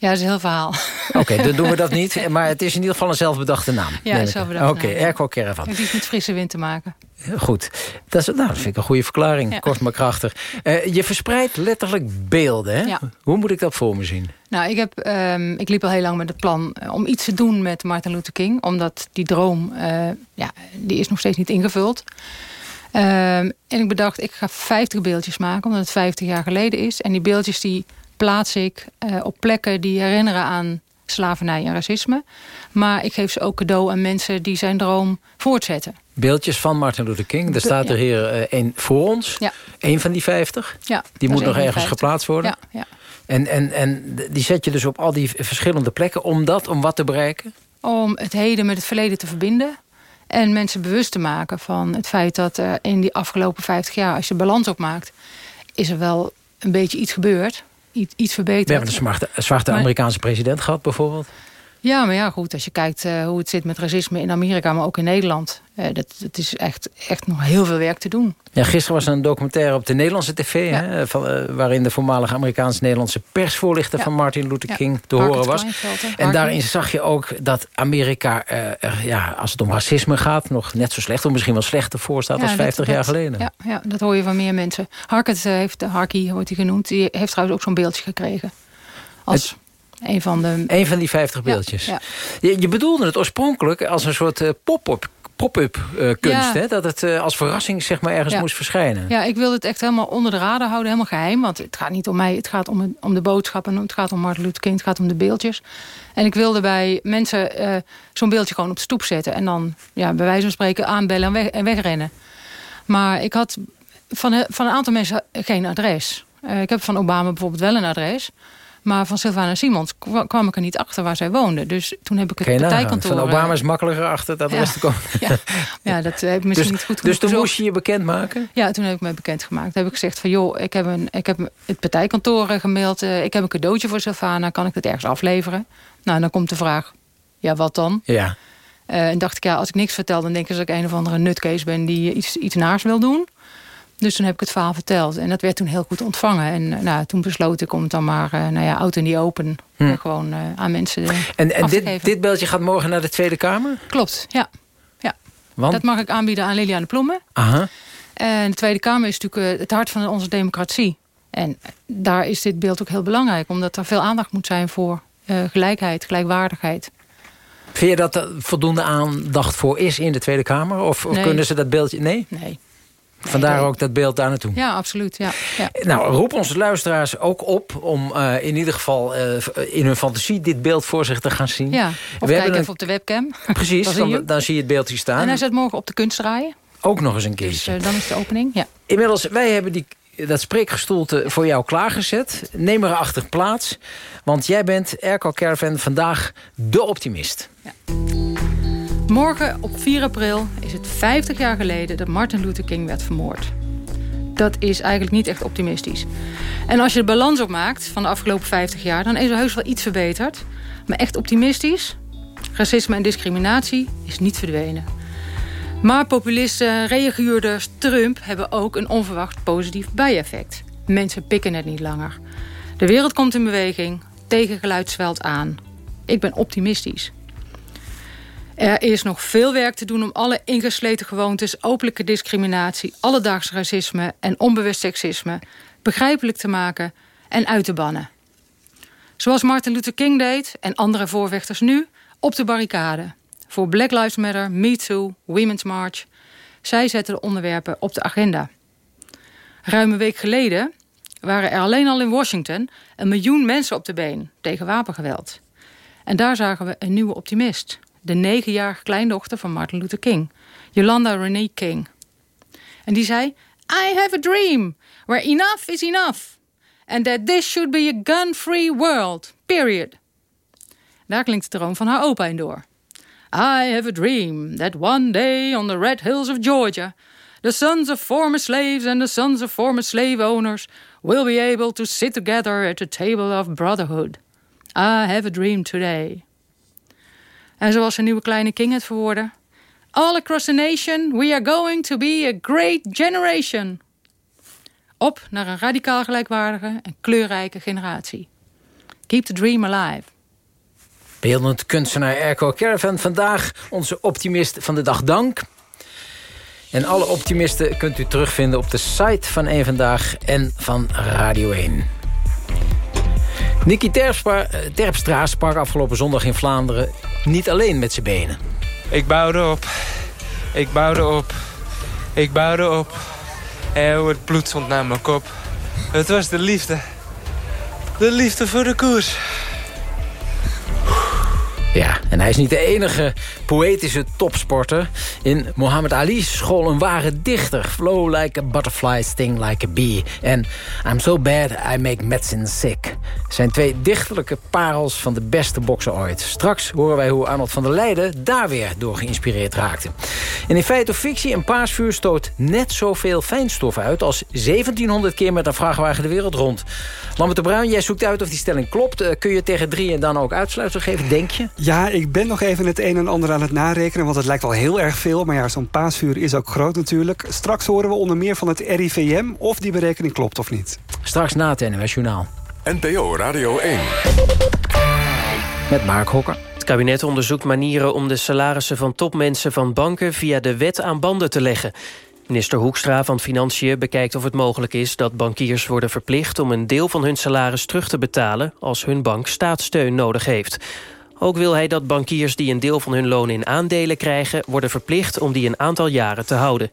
Ja, dat is een heel verhaal.
Oké, dan doen we dat niet. Maar het is in ieder geval een zelfbedachte naam.
Ja, zelfbedachte
Oké, okay, Erko Caravan.
Het heeft iets met frisse wind te maken.
Goed. Dat, is, nou, dat vind ik een goede verklaring. Kort maar krachtig. Uh, je verspreidt letterlijk beelden. Hè?
Ja.
Hoe moet ik dat voor me zien?
Nou, ik, heb, um, ik liep al heel lang met het plan om iets te doen met Martin Luther King. Omdat die droom, uh, ja, die is nog steeds niet ingevuld. Um, en ik bedacht, ik ga 50 beeldjes maken, omdat het 50 jaar geleden is. En die beeldjes die plaats ik uh, op plekken die herinneren aan slavernij en racisme. Maar ik geef ze ook cadeau aan mensen die zijn droom voortzetten.
Beeldjes van Martin Luther King. Er staat er hier één uh, voor ons.
Ja.
Eén van die 50.
Ja,
die moet nog ergens geplaatst worden.
Ja, ja.
En, en, en die zet je dus op al die verschillende plekken. Om dat, om wat te bereiken?
Om het heden met het verleden te verbinden. En mensen bewust te maken van het feit dat er in die afgelopen 50 jaar... als je balans opmaakt, is er wel een beetje iets gebeurd iets, iets verbeterd.
We hebben een zwarte, zwarte Amerikaanse president gehad bijvoorbeeld.
Ja, maar ja, goed. Als je kijkt uh, hoe het zit met racisme in Amerika, maar ook in Nederland. Uh, dat, dat is echt, echt nog heel veel werk te doen.
Ja, gisteren was er een documentaire op de Nederlandse tv... Ja. Hè, van, uh, waarin de voormalige Amerikaans-Nederlandse persvoorlichter... Ja. van Martin Luther King te horen was.
En
daarin zag je ook dat Amerika, ja, als het om racisme gaat... nog net zo slecht, of misschien wel slechter voor staat... als 50
dat,
jaar geleden.
Ja, ja, dat hoor je van meer mensen. Harkert heeft, Harky wordt hij genoemd... die heeft trouwens ook zo'n beeldje gekregen. Als... Het, een van, de...
Een van die 50 beeldjes.
Ja,
je, je, bedoelde het oorspronkelijk als een soort uh, pop-up pop-up uh, kunst.
Ja.
Hè? Dat het uh, als verrassing zeg maar, ergens
Ja.
moest verschijnen.
Ja, ik wil het echt helemaal onder de radar houden, helemaal geheim. Want het gaat niet om mij, het gaat om, het- om de boodschappen. Het gaat om Martin Luther King, het gaat om de beeldjes. En ik wilde bij mensen eh, zo'n beeldje gewoon op de stoep zetten. En dan ja, bij wijze van spreken aanbellen en, weg, en wegrennen. Maar ik had van, van een aantal mensen geen adres. Eh, ik heb van Obama bijvoorbeeld wel een adres. Maar van Sylvana Simons kwa- kwam ik er niet achter waar zij woonde. Dus toen heb ik het
je nagaan.
partijkantoor...
Van
eh,
Obama is makkelijker achter het adres
Ja.
te komen.
Ja, ja dat heb ik misschien
dus,
niet goed
Dus toen moest je je bekendmaken?
Ja, toen heb ik me bekendgemaakt. Toen heb ik gezegd van joh, ik heb, een, ik heb het partijkantoor eh, gemaild. eh, ik heb een cadeautje voor Sylvana. Kan ik het ergens afleveren? Nou, en dan komt de vraag, ja wat dan?
Ja.
En dacht ik, ja, als ik niks vertel... dan denken ze dat ik een of andere nutcase ben die iets, iets naars wil doen. Dus toen heb ik het verhaal verteld. En dat werd toen heel goed ontvangen. En eh, nou, toen besloot ik om het dan maar, eh, nou ja, out in die open...
Hm.
eh, gewoon eh, aan mensen
En, en
af te
dit, dit beeldje gaat morgen naar de Tweede Kamer?
Klopt, ja. ja.
Want?
Dat mag ik aanbieden aan Liliane Ploemen.
Aha.
En de Tweede Kamer is natuurlijk het hart van onze democratie. En daar is dit beeld ook heel belangrijk. Omdat er veel aandacht moet zijn voor gelijkheid, gelijkwaardigheid.
Vind je dat er voldoende aandacht voor is in de Tweede Kamer? Of, of
Nee.
kunnen ze dat beeldje... Nee?
Nee.
Vandaar ook dat beeld daar naartoe.
Ja, absoluut. Ja. Ja.
Nou, roep onze luisteraars ook op om eh, in ieder geval eh, in hun fantasie dit beeld voor zich te gaan zien.
ja. Of
We
kijk even op de webcam.
Precies,
Dan zie je
dan, zie je het beeldje staan.
En hij zet morgen op de kunst draaien.
Ook nog eens een
Dus
keertje.
eh, dan is de opening. Ja.
Inmiddels, wij hebben die, dat spreekgestoelte voor jou klaargezet. Neem erachter plaats. Want jij bent, Erko Caravan, vandaag de optimist.
Morgen op 4 april is het 50 jaar geleden dat Martin Luther King werd vermoord. Dat is eigenlijk niet echt optimistisch. En als je de balans opmaakt van de afgelopen 50 jaar... dan is er heus wel iets verbeterd. Maar echt optimistisch? Racisme en discriminatie is niet verdwenen. Maar populisten, reaguurders, Trump... hebben ook een onverwacht positief bijeffect. Mensen pikken het niet langer. De wereld komt in beweging, tegengeluid zwelt aan. Ik ben optimistisch. Er is nog veel werk te doen om alle ingesleten gewoontes... openlijke discriminatie, alledaags racisme en onbewust seksisme... begrijpelijk te maken en uit te bannen. Zoals Martin Luther King deed en andere voorvechters nu... op de barricade. Voor Black Lives Matter, Me Too, Women's March. Zij zetten de onderwerpen op de agenda. Ruim een week geleden waren er alleen al in Washington... een miljoen mensen op de been tegen wapengeweld. En daar zagen we een nieuwe optimist. De negenjarige kleindochter van Martin Luther King. Yolanda Renee King. En die zei... I have a dream where enough is enough. And that this should be a gun-free world. Period. Daar klinkt de droom van haar opa in door. I have a dream that one day on the red hills of Georgia... the sons of former slaves and the sons of former slave owners... will be able to sit together at the table of brotherhood. I have a dream today. En zoals een nieuwe kleine king het verwoordde... All across the nation we are going to be a great generation. Op naar een radicaal gelijkwaardige en kleurrijke generatie. Keep the dream alive.
Beeldend kunstenaar Erco Caravan. Vandaag onze optimist van de dag dank. En alle optimisten kunt u terugvinden op de site van Eén Vandaag en van Radio 1. Nicky Terpstra, Terpstra sprak afgelopen zondag in Vlaanderen niet alleen met zijn benen.
Ik bouwde op. Ik bouwde op. Ik bouwde op. En het bloed stond naar mijn kop. Het was de liefde. De liefde voor de koers.
Ja, en hij is niet de enige poëtische topsporter. In Muhammad Ali's school een ware dichter. Flow like a butterfly, sting like a bee. En I'm so bad, I make medicine sick. Zijn twee dichterlijke parels van de beste bokser ooit. Straks horen wij hoe Arnold van der Leijden daar weer door geïnspireerd raakte. En in feite of fictie, een paasvuur stoot net zoveel fijnstof uit... als 1700 keer met een vrachtwagen de wereld rond. Lambert de Bruin, jij zoekt uit of die stelling klopt. Uh, kun je tegen drieën dan ook uitsluitsel geven, denk je?
Ja, ik ben nog even het een en ander aan het narekenen... want het lijkt wel heel erg veel. Maar ja, zo'n paasvuur is ook groot natuurlijk. Straks horen we onder meer van het RIVM of die berekening klopt of niet.
Straks na het NWS Journaal.
NPO Radio 1.
Met Mark Hokker.
Het kabinet onderzoekt manieren om de salarissen van topmensen van banken... via de wet aan banden te leggen. Minister Hoekstra van Financiën bekijkt of het mogelijk is... dat bankiers worden verplicht om een deel van hun salaris terug te betalen... als hun bank staatssteun nodig heeft. Ook wil hij dat bankiers die een deel van hun loon in aandelen krijgen... worden verplicht om die een aantal jaren te houden.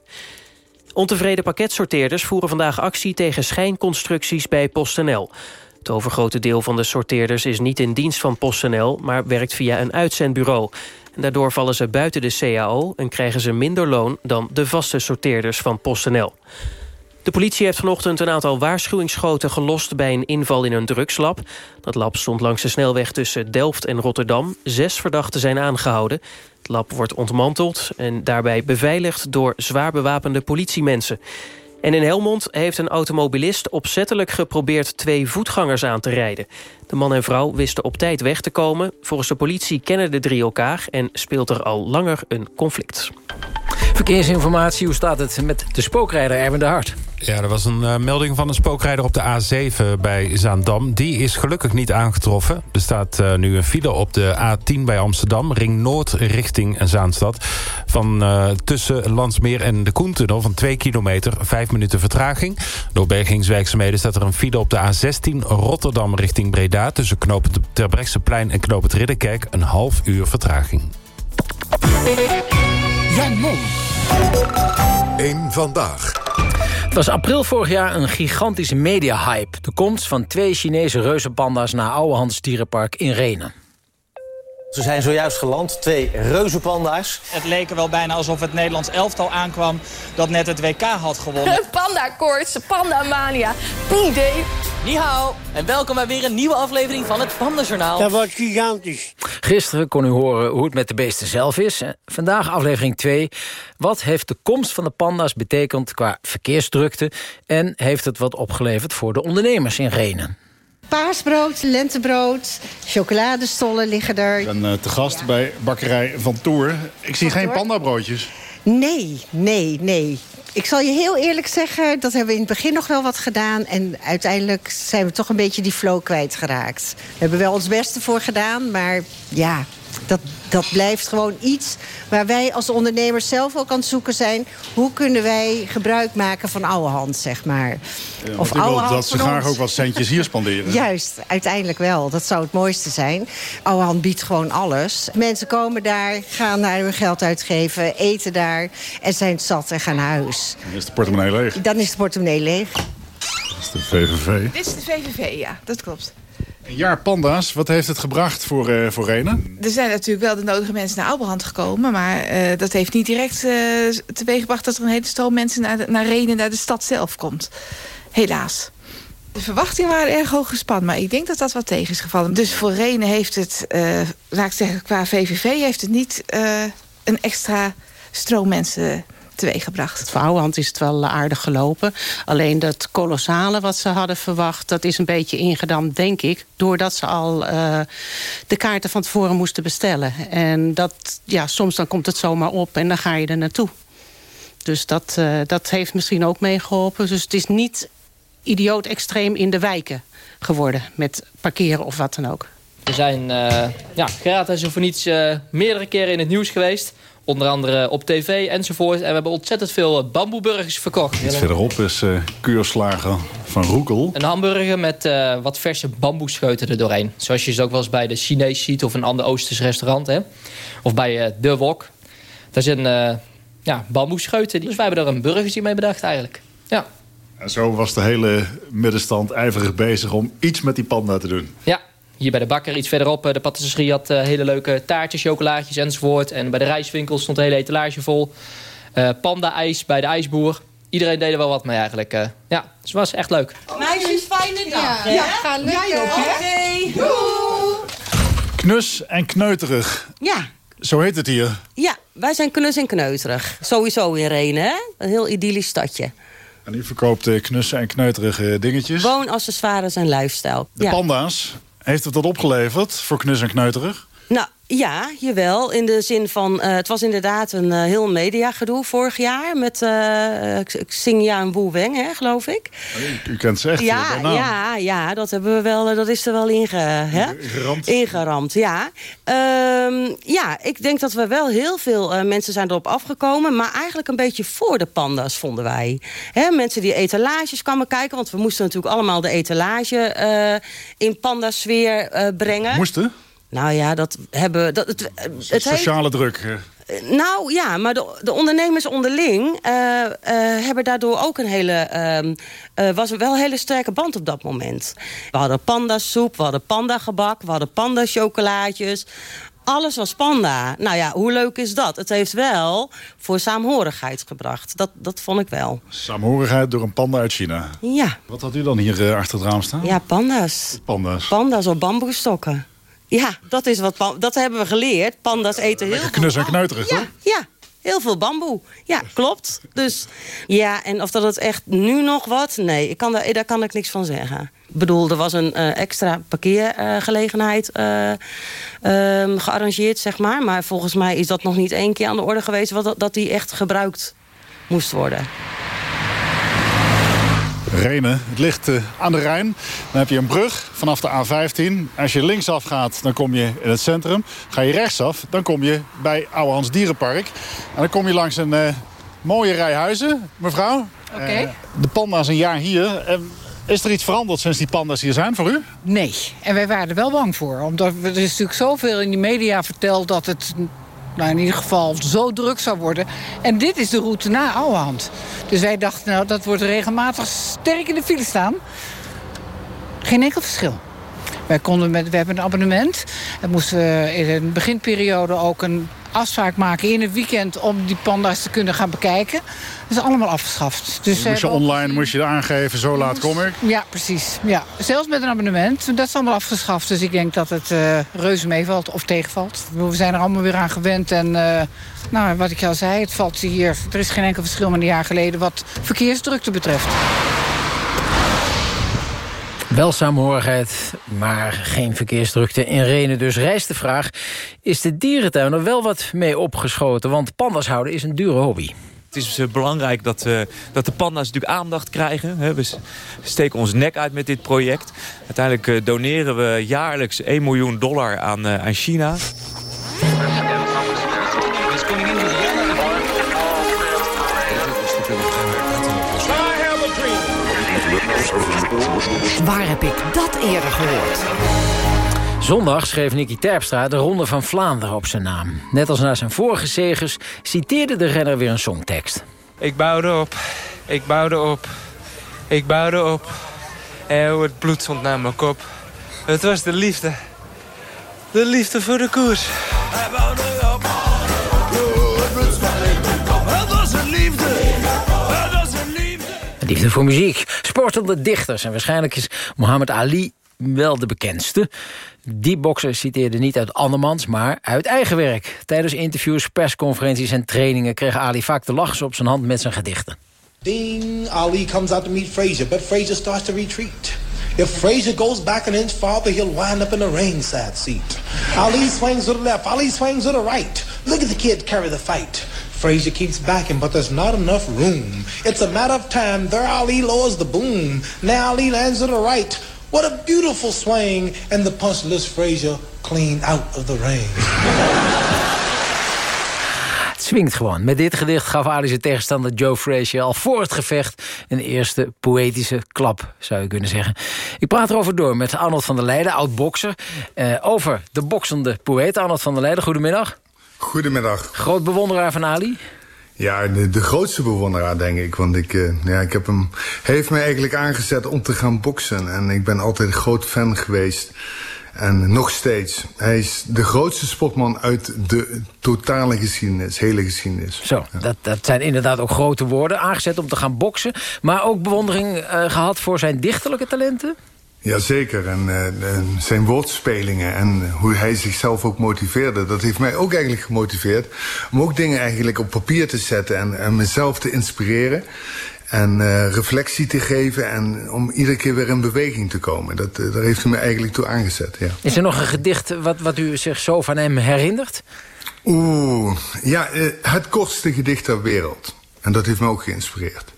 Ontevreden pakketsorteerders voeren vandaag actie tegen schijnconstructies bij PostNL. Het overgrote deel van de sorteerders is niet in dienst van PostNL... maar werkt via een uitzendbureau. En daardoor vallen ze buiten de CAO en krijgen ze minder loon... dan de vaste sorteerders van PostNL. De politie heeft vanochtend een aantal waarschuwingsschoten gelost... bij een inval in een drugslab. Dat lab stond langs de snelweg tussen Delft en Rotterdam. Zes verdachten zijn aangehouden. Het lab wordt ontmanteld en daarbij beveiligd... door zwaar bewapende politiemensen. En in Helmond heeft een automobilist opzettelijk geprobeerd... twee voetgangers aan te rijden. De man en vrouw wisten op tijd weg te komen. Volgens de politie kennen de drie elkaar... en speelt er al langer een conflict.
Verkeersinformatie, hoe staat het met de spookrijder Erwin de Hart?
Ja, er was een uh, melding van een spookrijder op de A7 bij Zaandam. Die is gelukkig niet aangetroffen. Er staat uh, nu een file op de A10 bij Amsterdam. Ring Noord richting Zaanstad. Van uh, tussen Landsmeer en de Koentunnel van 2 kilometer. 5 minuten vertraging. Door bergingswerkzaamheden staat er een file op de A16 Rotterdam richting Breda. Tussen knooppunt Terbrechtseplein en knooppunt Ridderkerk. Een half uur vertraging.
Jan. Eén vandaag.
Het was april vorig jaar een gigantische media-hype. De komst van twee Chinese reuzenpanda's naar Ouwehands Dierenpark in Renen.
Ze zijn zojuist geland, twee reuzenpanda's.
Het leek er wel bijna alsof het Nederlands elftal aankwam... dat net het WK had gewonnen.
Panda-koorts, panda-mania, P-day.
Ni hao, en welkom bij weer een nieuwe aflevering van het Pandajournaal.
Dat wordt gigantisch.
Gisteren kon u horen hoe het met de beesten zelf is. Vandaag aflevering 2. Wat heeft de komst van de panda's betekend qua verkeersdrukte... en heeft het wat opgeleverd voor de ondernemers in Renen?
Paasbrood, lentebrood, chocoladestollen liggen er.
Ik ben uh, te gast bij bakkerij Van Toer. Ik zie geen pandabroodjes.
Nee, nee, nee. Ik zal je heel eerlijk zeggen, dat hebben we in het begin nog wel wat gedaan. En uiteindelijk zijn we toch een beetje die flow kwijtgeraakt. We hebben wel ons beste voor gedaan, maar ja, dat, dat blijft gewoon iets waar wij als ondernemers zelf ook aan het zoeken zijn. Hoe kunnen wij gebruik maken van oude hand, zeg maar.
Ja, of oude hand dat ze graag ook wat centjes hier spanderen.
Juist, uiteindelijk wel. Dat zou het mooiste zijn. Oude hand biedt gewoon alles. Mensen komen daar, gaan daar hun geld uitgeven, eten daar... en zijn zat en gaan naar huis.
Dan is de portemonnee leeg.
Dan is de portemonnee leeg.
Dat is de VVV.
Dit is de VVV, ja. Dat klopt.
Een jaar panda's, wat heeft het gebracht voor, uh, voor Renen?
Er zijn natuurlijk wel de nodige mensen naar Alberhand gekomen... maar uh, dat heeft niet direct uh, teweeggebracht dat er een hele stroom mensen naar, naar Renen... naar de stad zelf komt. Helaas. De verwachtingen waren erg hoog gespannen, maar ik denk dat dat wat tegen is gevallen. Dus voor Renen heeft het, laat ik zeggen, qua VVV... heeft het niet een extra stroom mensen teweeggebracht.
Voor Ouwehand is het wel aardig gelopen. Alleen dat kolossale wat ze hadden verwacht... dat is een beetje ingedamd, denk ik... doordat ze al uh, de kaarten van tevoren moesten bestellen. En dat, ja, soms dan komt het zomaar op en dan ga je er naartoe. Dus dat, uh, dat heeft misschien ook meegeholpen. Dus het is niet idioot extreem in de wijken geworden... met parkeren of wat dan ook.
We zijn uh, ja, gratis of voor niets meerdere keren in het nieuws geweest... Onder andere op tv enzovoort. En we hebben ontzettend veel bamboeburgers verkocht.
Iets verderop is uh, keurslager van Roekel.
Een hamburger met uh, wat verse bamboescheuten er doorheen. Zoals je ze ook wel eens bij de Chinees ziet of een ander Oosters restaurant. Hè? Of bij uh, De Wok. Daar zijn ja, bamboescheuten. Dus wij hebben er een burgertje mee bedacht eigenlijk. Ja.
En zo was de hele middenstand ijverig bezig om iets met die panda te doen.
Ja, hier bij de bakker, iets verderop, de patisserie had uh, hele leuke taartjes, chocolaatjes enzovoort. En bij de rijstwinkel stond de hele etalage vol. Uh, Panda-ijs bij de ijsboer. Iedereen deed er wel wat mee eigenlijk. Uh, ja, dus het was echt leuk.
Meisjes, fijne dag. Ja, ja ga.
Oké. Knus en kneuterig.
Ja.
Zo heet het hier.
Ja, wij zijn knus en kneuterig. Sowieso in Renen, hè? Een heel idyllisch stadje.
En u verkoopt knussen en kneuterige dingetjes?
Woonaccessoires en lifestyle.
De ja. panda's, heeft het dat opgeleverd voor knus en kneuterig?
Nou, ja, jawel. In de zin van, uh, het was inderdaad een uh, heel mediagedoe vorig jaar... met uh, Xingya en Wu Weng, hè, geloof ik.
U, u kent ze echt,
ja, ja, ja, dat, hebben we wel, dat is er wel inge, hè?
ingeramd.
Ingeramd, ja. Um, ja, ik denk dat we wel heel veel mensen zijn erop afgekomen... maar eigenlijk een beetje voor de panda's, vonden wij. Hè, mensen die etalages kwamen kijken... want we moesten natuurlijk allemaal de etalage in pandasfeer brengen.
Moesten?
Nou ja, dat hebben... Dat, het,
het sociale heeft, druk.
Nou ja, maar de, de ondernemers onderling uh, uh, hebben daardoor ook een hele... Uh, was wel een hele sterke band op dat moment. We hadden pandasoep, we hadden pandagebak, we hadden pandachocolaatjes. Alles was panda. Nou ja, hoe leuk is dat? Het heeft wel voor saamhorigheid gebracht. Dat, dat vond ik wel.
Saamhorigheid door een panda uit China?
Ja.
Wat had u dan hier achter het raam staan?
Ja, panda's.
Panda's.
Panda's op bamboestokken. Ja, dat, is wat, dat hebben we geleerd. Panda's eten heel veel
knus en kneuterig,
ja,
toch?
Ja, heel veel bamboe. Ja, klopt. Dus ja, en of dat het echt nu nog wat... Nee, ik kan daar, daar kan ik niks van zeggen. Ik bedoel, er was een uh, extra parkeergelegenheid uh, uh, gearrangeerd, zeg maar. Maar volgens mij is dat nog niet één keer aan de orde geweest... Wat, dat die echt gebruikt moest worden.
Renen. Het ligt uh, aan de Rijn. Dan heb je een brug vanaf de A15. Als je linksaf gaat, dan kom je in het centrum. Ga je rechtsaf, dan kom je bij Ouwehans Dierenpark. En dan kom je langs een uh, mooie rij huizen, mevrouw.
Oké. Okay. Uh,
de panda's een jaar hier. is er iets veranderd sinds die panda's hier zijn voor u?
Nee, en wij waren er wel bang voor. Omdat er is natuurlijk zoveel in die media verteld dat het nou in ieder geval zo druk zou worden. En dit is de route naar Ouwehand. Dus wij dachten, nou, dat wordt regelmatig sterk in de file staan. Geen enkel verschil. Wij konden met, we hebben een abonnement. En moesten in de beginperiode ook een afspraak maken in het weekend... om die panda's te kunnen gaan bekijken. Dat is allemaal afgeschaft.
Dus moest je online moest je aangeven, zo laat kom ik?
Ja, precies. Ja. Zelfs met een abonnement. Dat is allemaal afgeschaft. Dus ik denk dat het uh, reuze meevalt of tegenvalt. We zijn er allemaal weer aan gewend. En uh, nou, wat ik al zei, het valt hier... Er is geen enkel verschil met een jaar geleden wat verkeersdrukte betreft.
Wel saamhorigheid, maar geen verkeersdrukte in Renen. Dus rijst de vraag, is de dierentuin er wel wat mee opgeschoten? Want pandas houden is een dure hobby.
Het
is uh, belangrijk dat, uh, dat de panda's natuurlijk aandacht krijgen. We steken ons nek uit met dit project. Uiteindelijk uh, doneren we jaarlijks 1 miljoen dollar aan, aan China.
Waar heb ik dat eerder gehoord? Zondag schreef Nicky Terpstra de Ronde van Vlaanderen op zijn naam. Net als na zijn vorige zegers citeerde de renner weer een songtekst.
Ik bouwde op, ik bouwde op, ik bouwde op. En het bloed stond naar mijn kop. Het was de liefde. De liefde voor de koers. Hij bouwde op.
liefde. Voor muziek. Sportende dichters. En waarschijnlijk is Muhammad Ali wel de bekendste. Die bokser citeerde niet uit andermans, maar uit eigen werk. Tijdens interviews, persconferenties en trainingen... kreeg Ali vaak de lachs op zijn hand met zijn gedichten.
Ding, Ali comes out to meet Frazier, but Frazier starts to retreat. If Frazier goes back an inch farther, he'll wind up in a ringside seat. Ali swings to the left, Ali swings to the right. Look at the kid carry the fight. Frazier keeps backing, but there's not enough room. It's a matter of time. There Ali lowers the boom. Now Ali lands to the right. What a beautiful swing. And the punchless Frazier clean out of the ring.
Het swingt gewoon. Met dit gedicht gaf Ali zijn tegenstander Joe Frazier al voor het gevecht een eerste poëtische klap, zou je kunnen zeggen. Ik praat erover door met Arnold van der Leijden, oud-bokser, eh, over de boksende poëet. Arnold van der Leijden, goedemiddag.
Goedemiddag.
Groot bewonderaar van Ali?
Ja, de, de, grootste bewonderaar, denk ik. Want ik, uh, ja, ik heb hem, hij heeft me eigenlijk aangezet om te gaan boksen. En ik ben altijd een groot fan geweest. En nog steeds. Hij is de grootste sportman uit de totale geschiedenis, hele geschiedenis.
Zo, dat, dat zijn inderdaad ook grote woorden. Aangezet om te gaan boksen. Maar ook bewondering uh, gehad voor zijn dichterlijke talenten?
Jazeker, en uh, zijn woordspelingen en hoe hij zichzelf ook motiveerde... dat heeft mij ook eigenlijk gemotiveerd om ook dingen eigenlijk op papier te zetten... en, en mezelf te inspireren en uh, reflectie te geven... en om iedere keer weer in beweging te komen. Dat, uh, daar heeft u me eigenlijk toe aangezet, ja.
Is er nog een gedicht wat, wat u zich zo van hem herinnert?
Oeh, ja, het kortste gedicht ter wereld. En dat heeft me ook geïnspireerd.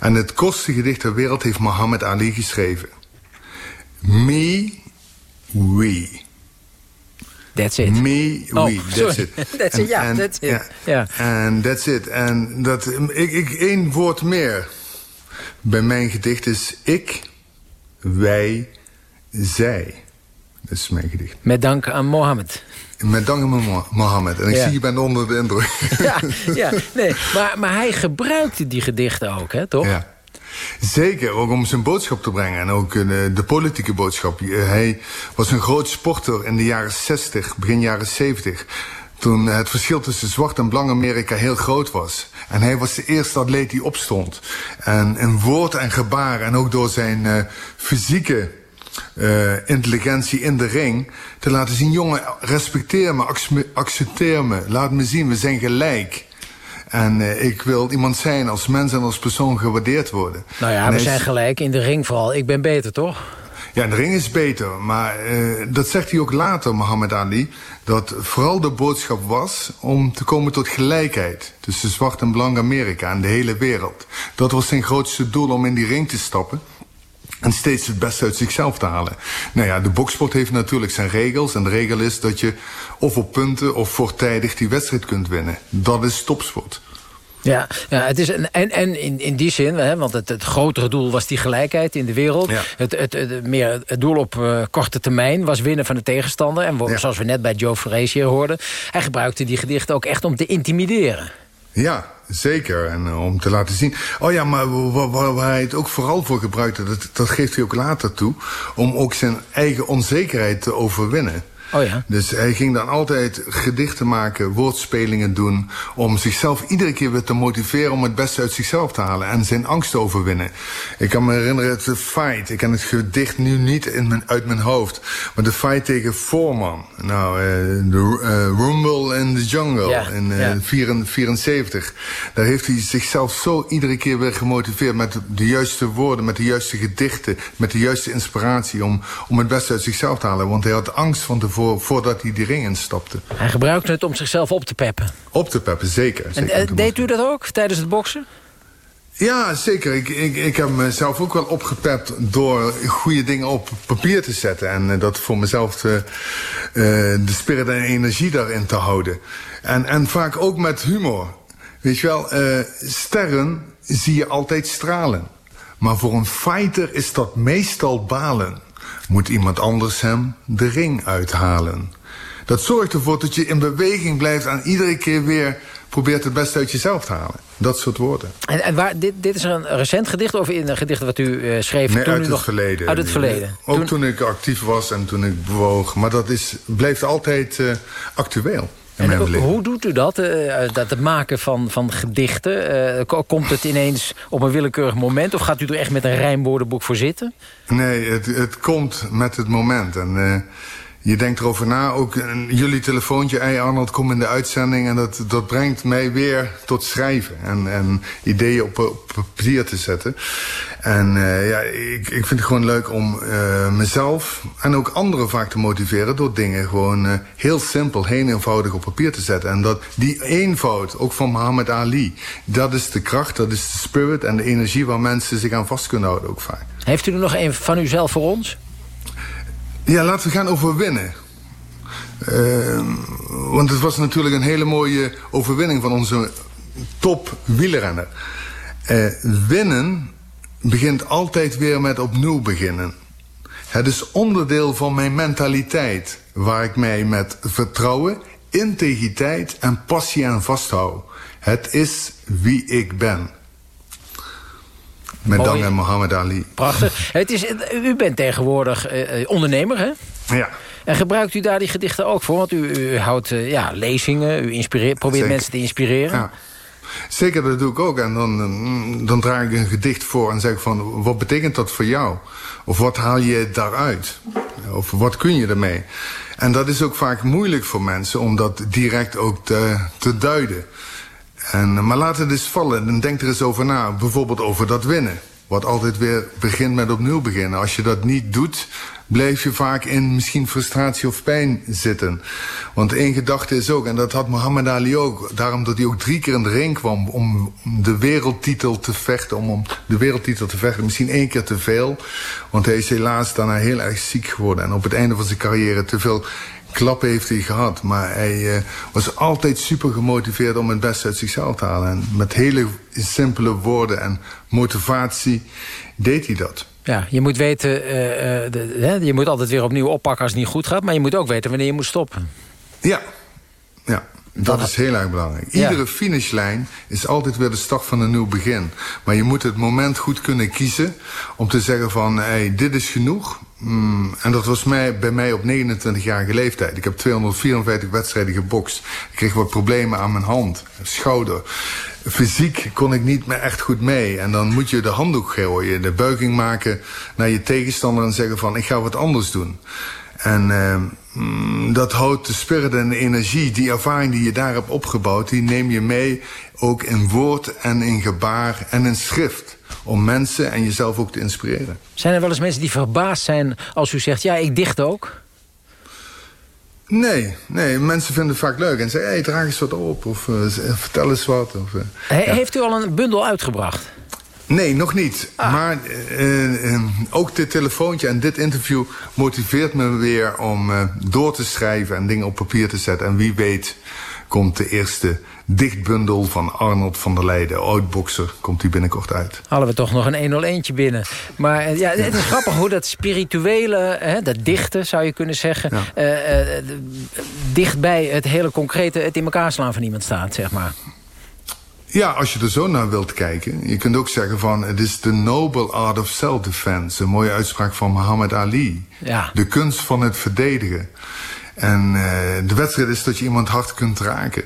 En het kortste gedicht ter wereld heeft Muhammad Ali geschreven... Me, we.
That's it.
Me,
oh,
we. That's it.
that's it, ja. that's it.
Ja. En that's it. En dat, ik, ik, één woord meer. Bij mijn gedicht is ik, wij, zij. Dat is mijn gedicht.
Met dank aan Mohammed.
Met dank aan Mohammed. En ik zie je bent onder de indruk.
Ja, ja nee. Maar, maar hij gebruikte die gedichten ook, hè, toch?
Ja. Zeker, ook om zijn boodschap te brengen. En ook uh, de politieke boodschap. Uh, hij was een groot sporter in de jaren 60, begin jaren 70. Toen het verschil tussen zwart en blank Amerika heel groot was. En hij was de eerste atleet die opstond. En in woord en gebaar en ook door zijn uh, fysieke intelligentie in de ring... te laten zien, jongen, respecteer me, accepteer me, laat me zien, we zijn gelijk... En uh, ik wil iemand zijn als mens en als persoon gewaardeerd worden.
Nou ja, we zijn gelijk in de ring vooral. Ik ben beter, toch?
Ja, de ring is beter. Maar uh, dat zegt hij ook later, Muhammad Ali. Dat vooral de boodschap was om te komen tot gelijkheid. Tussen zwart en blank Amerika en de hele wereld. Dat was zijn grootste doel om in die ring te stappen. En steeds het beste uit zichzelf te halen. Nou ja, de boksport heeft natuurlijk zijn regels. En de regel is dat je of op punten of voortijdig die wedstrijd kunt winnen. Dat is topsport.
Ja, ja het is een, en, en in, in die zin, hè, want het, het grotere doel was die gelijkheid in de wereld. Ja. Het, het, het, meer, het doel op uh, korte termijn was winnen van de tegenstander. En ja. zoals we net bij Joe Frazier hoorden... hij gebruikte die gedichten ook echt om te intimideren.
Ja, zeker. En uh, om te laten zien... Oh ja, maar waar, hij het ook vooral voor gebruikte... Dat, dat geeft hij ook later toe... om ook zijn eigen onzekerheid te overwinnen.
Oh ja.
Dus hij ging dan altijd gedichten maken, woordspelingen doen... om zichzelf iedere keer weer te motiveren om het beste uit zichzelf te halen... en zijn angst te overwinnen. Ik kan me herinneren, het fight. Ik ken het gedicht nu niet in mijn, uit mijn hoofd. Maar de fight tegen Foreman. Nou, uh, de uh, Rumble in the Jungle ja, in uh, ja. 74. Daar heeft hij zichzelf zo iedere keer weer gemotiveerd... met de juiste woorden, met de juiste gedichten... met de juiste inspiratie om, om het beste uit zichzelf te halen. Want hij had angst van tevoren voor, voordat hij die ring instapte.
Hij gebruikte het om zichzelf op te peppen.
Op te peppen, zeker.
En,
zeker
eh, deed u dat ook tijdens het boksen?
Ja, zeker. Ik, ik, ik heb mezelf ook wel opgepept door goede dingen op papier te zetten. En uh, dat voor mezelf te, uh, de spirit en energie daarin te houden. En, en vaak ook met humor. Weet je wel, uh, sterren zie je altijd stralen. Maar voor een fighter is dat meestal balen. Moet iemand anders hem de ring uithalen. Dat zorgt ervoor dat je in beweging blijft en iedere keer weer probeert het beste uit jezelf te halen. Dat soort woorden.
En, en waar, dit, dit is een recent gedicht of in een gedicht wat u uh, schreef?
Nee,
toen
uit
u
het
nog,
verleden.
Uit het verleden.
Ook
toen,
toen, ik actief was en toen ik bewoog. Maar dat is, blijft altijd uh, actueel.
En hoe, hoe doet u dat, uh, dat het maken van, van gedichten? Uh, komt het ineens op een willekeurig moment... of gaat u er echt met een rijmwoordenboek voor zitten?
Nee, het, het komt met het moment. En je denkt erover na. Ook jullie telefoontje, hey Arnold, kom in de uitzending... en dat, dat brengt mij weer tot schrijven. En, en ideeën op, papier te zetten. En uh, ja, ik, ik vind het gewoon leuk om uh, mezelf en ook anderen vaak te motiveren... door dingen gewoon heel simpel, heel eenvoudig op papier te zetten. En dat die eenvoud, ook van Muhammad Ali... dat is de kracht, dat is de spirit en de energie... waar mensen zich aan vast kunnen houden ook vaak.
Heeft u er nog een van uzelf voor ons?
Ja, laten we gaan over winnen. Uh, want het was natuurlijk een hele mooie overwinning van onze top wielrenner. Uh, winnen begint altijd weer met opnieuw beginnen. Het is onderdeel van mijn mentaliteit... waar ik mij met vertrouwen, integriteit en passie aan vasthoud. Het is wie ik ben. Met
Mooi.
dank aan Muhammad Ali.
Prachtig. Het is, u bent tegenwoordig uh, ondernemer, hè?
Ja.
En gebruikt u daar die gedichten ook voor? Want u, u houdt uh, ja, lezingen, u inspireert, probeert
Zeker.
mensen te inspireren.
Ja. Zeker, dat doe ik ook. En dan, dan draag ik een gedicht voor en zeg ik van... wat betekent dat voor jou? Of wat haal je daaruit? Of wat kun je ermee? En dat is ook vaak moeilijk voor mensen... om dat direct ook te, te duiden. En, maar laat het eens vallen en denk er eens over na. Bijvoorbeeld over dat winnen. Wat altijd weer begint met opnieuw beginnen. Als je dat niet doet, blijf je vaak in misschien frustratie of pijn zitten. Want één gedachte is ook, en dat had Muhammad Ali ook... daarom dat hij ook drie keer in de ring kwam om de wereldtitel te vechten... om, om de wereldtitel te vechten, misschien één keer te veel. Want hij is helaas daarna heel erg ziek geworden... en op het einde van zijn carrière te veel klappen heeft hij gehad. Maar hij uh, was altijd super gemotiveerd om het beste uit zichzelf te halen. En met hele simpele woorden en motivatie deed hij dat.
Ja, je moet weten, uh, de, hè, je moet altijd weer opnieuw oppakken als het niet goed gaat. Maar je moet ook weten wanneer je moet stoppen.
Ja, ja. Dat, is heel erg belangrijk. Ja. Iedere finishlijn is altijd weer de start van een nieuw begin. Maar je moet het moment goed kunnen kiezen om te zeggen van... Hey, dit is genoeg. Mm, en dat was mij, bij mij op 29-jarige leeftijd. Ik heb 254 wedstrijden gebokst. Ik kreeg wat problemen aan mijn hand, schouder. Fysiek kon ik niet meer echt goed mee. En dan moet je de handdoek gooien, de buiging maken naar je tegenstander... en zeggen van, ik ga wat anders doen. En uh, mm, dat houdt de spirit en de energie, die ervaring die je daar hebt opgebouwd... die neem je mee ook in woord en in gebaar en in schrift om mensen en jezelf ook te inspireren.
Zijn er wel eens mensen die verbaasd zijn als u zegt... ja, ik dicht ook?
Nee, nee, mensen vinden het vaak leuk. En zeggen, hey, draag eens wat op of uh, vertel eens wat. Of, uh,
He, ja. Heeft u al een bundel uitgebracht?
Nee, nog niet. Ah. Maar uh, ook dit telefoontje en dit interview motiveert me weer om door te schrijven... en dingen op papier te zetten. En wie weet komt de eerste dichtbundel van Arnold van der Leijden. Oudbokser komt die binnenkort uit.
Halen we toch nog een 101'tje binnen. Maar ja, het is grappig hoe dat spirituele, hè, dat dichte zou je kunnen zeggen... Ja. Uh, uh, dicht bij het hele concrete, het in elkaar slaan van iemand staat, zeg maar.
Ja, als je er zo naar wilt kijken. Je kunt ook zeggen van... het is the noble art of self-defense. Een mooie uitspraak van Muhammad Ali.
Ja.
De kunst van het verdedigen. En uh, de wedstrijd is dat je iemand hard kunt raken.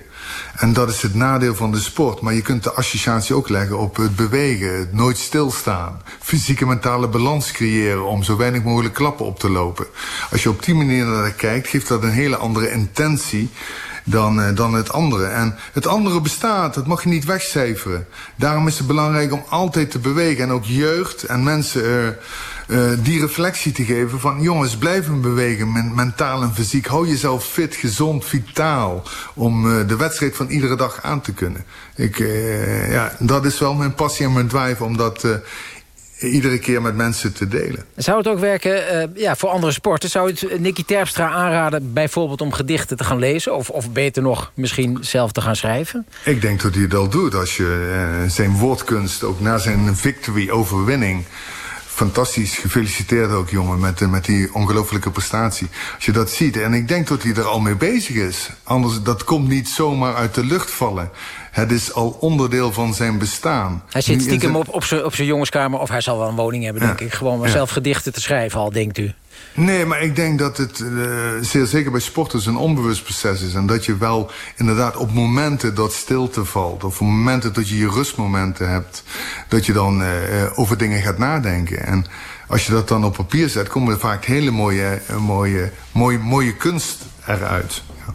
En dat is het nadeel van de sport. Maar je kunt de associatie ook leggen op het bewegen, het nooit stilstaan. Fysieke mentale balans creëren om zo weinig mogelijk klappen op te lopen. Als je op die manier naar kijkt, geeft dat een hele andere intentie dan, uh, dan het andere. En het andere bestaat, dat mag je niet wegcijferen. Daarom is het belangrijk om altijd te bewegen. En ook jeugd en mensen uh, die reflectie te geven van... jongens, blijven bewegen, mentaal en fysiek. Hou jezelf fit, gezond, vitaal... om uh, de wedstrijd van iedere dag aan te kunnen. Ik, uh, ja, dat is wel mijn passie en mijn drive... om dat iedere keer met mensen te delen.
Zou het ook werken ja, voor andere sporten? Zou het Nicky Terpstra aanraden bijvoorbeeld om gedichten te gaan lezen? Of, of beter nog misschien zelf te gaan schrijven?
Ik denk dat hij het al doet. Als je zijn woordkunst ook na zijn victory, overwinning fantastisch. Gefeliciteerd ook, jongen, met, uh, met die ongelofelijke prestatie. Als je dat ziet. En ik denk dat hij er al mee bezig is. Anders, dat komt niet zomaar uit de lucht vallen. Het is al onderdeel van zijn bestaan.
Hij zit stiekem op, op zijn jongenskamer... of hij zal wel een woning hebben, denk ik. Gewoon maar ja. zelf gedichten te schrijven al, denkt u.
Nee, maar ik denk dat het uh, zeer zeker bij sporters een onbewust proces is. En dat je wel inderdaad op momenten dat stilte valt... of op momenten dat je je rustmomenten hebt... dat je dan uh, over dingen gaat nadenken. En als je dat dan op papier zet... komen er vaak hele mooie, mooie, mooie, mooie kunst eruit. Ja.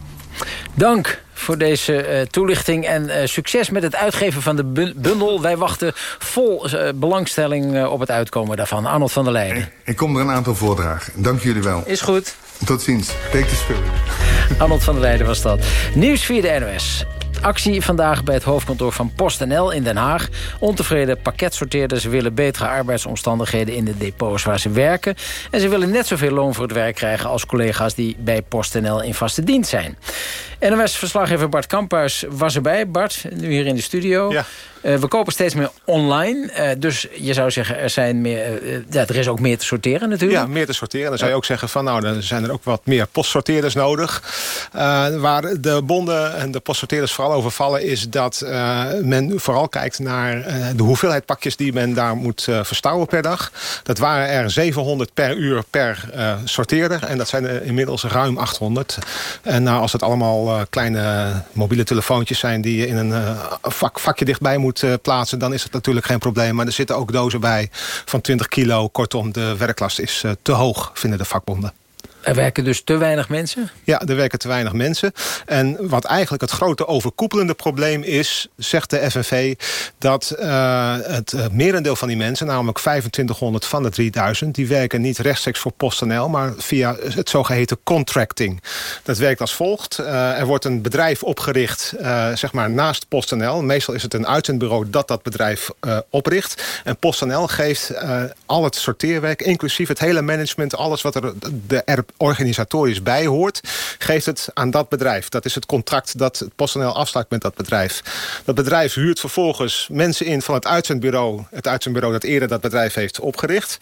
Dank voor deze uh, toelichting. En uh, succes met het uitgeven van de bundel. Wij wachten vol uh, belangstelling op het uitkomen daarvan. Arnold van der Leijden.
Ik, ik, kom er een aantal voordragen. Dank jullie wel.
Is goed.
Tot ziens. Take the spirit.
Arnold van der Leijden was dat. Nieuws via de NOS. Actie vandaag bij het hoofdkantoor van PostNL in Den Haag. Ontevreden pakketsorteerders willen betere arbeidsomstandigheden in de depots waar ze werken. En ze willen net zoveel loon voor het werk krijgen als collega's die bij PostNL in vaste dienst zijn. NOS-verslaggever Bart Kamphuis was erbij. Bart, nu hier in de studio. Ja. Uh, we kopen steeds meer online. Uh, dus je zou zeggen, er, zijn meer, uh, ja, er is ook meer te sorteren natuurlijk.
Ja, meer te sorteren. Dan zou je ook zeggen van nou, dan zijn er ook wat meer postsorteerders nodig. waar de bonden en de postsorteerders vooral over vallen... is dat men vooral kijkt naar de hoeveelheid pakjes die men daar moet verstouwen per dag. Dat waren er 700 per uur per sorteerder. En dat zijn er inmiddels ruim 800. En nou, als het allemaal kleine mobiele telefoontjes zijn... die je in een vak, vakje dichtbij moet uh, plaatsen... dan is het natuurlijk geen probleem. Maar er zitten ook dozen bij van 20 kilo. Kortom, de werklast is uh, te hoog, vinden de vakbonden.
Er werken dus te weinig mensen?
Ja, er werken te weinig mensen. En wat eigenlijk het grote overkoepelende probleem is... zegt de FNV dat uh, het uh, merendeel van die mensen... namelijk 2500 van de 3000... die werken niet rechtstreeks voor PostNL... maar via het zogeheten contracting. Dat werkt als volgt. Uh, er wordt een bedrijf opgericht zeg maar naast PostNL. Meestal is het een uitzendbureau dat dat bedrijf opricht. En PostNL geeft al het sorteerwerk... inclusief het hele management, alles wat er de organisatorisch bij hoort... geeft het aan dat bedrijf. Dat is het contract dat PostNL afsluit met dat bedrijf. Dat bedrijf huurt vervolgens mensen in van het uitzendbureau... het uitzendbureau dat eerder dat bedrijf heeft opgericht.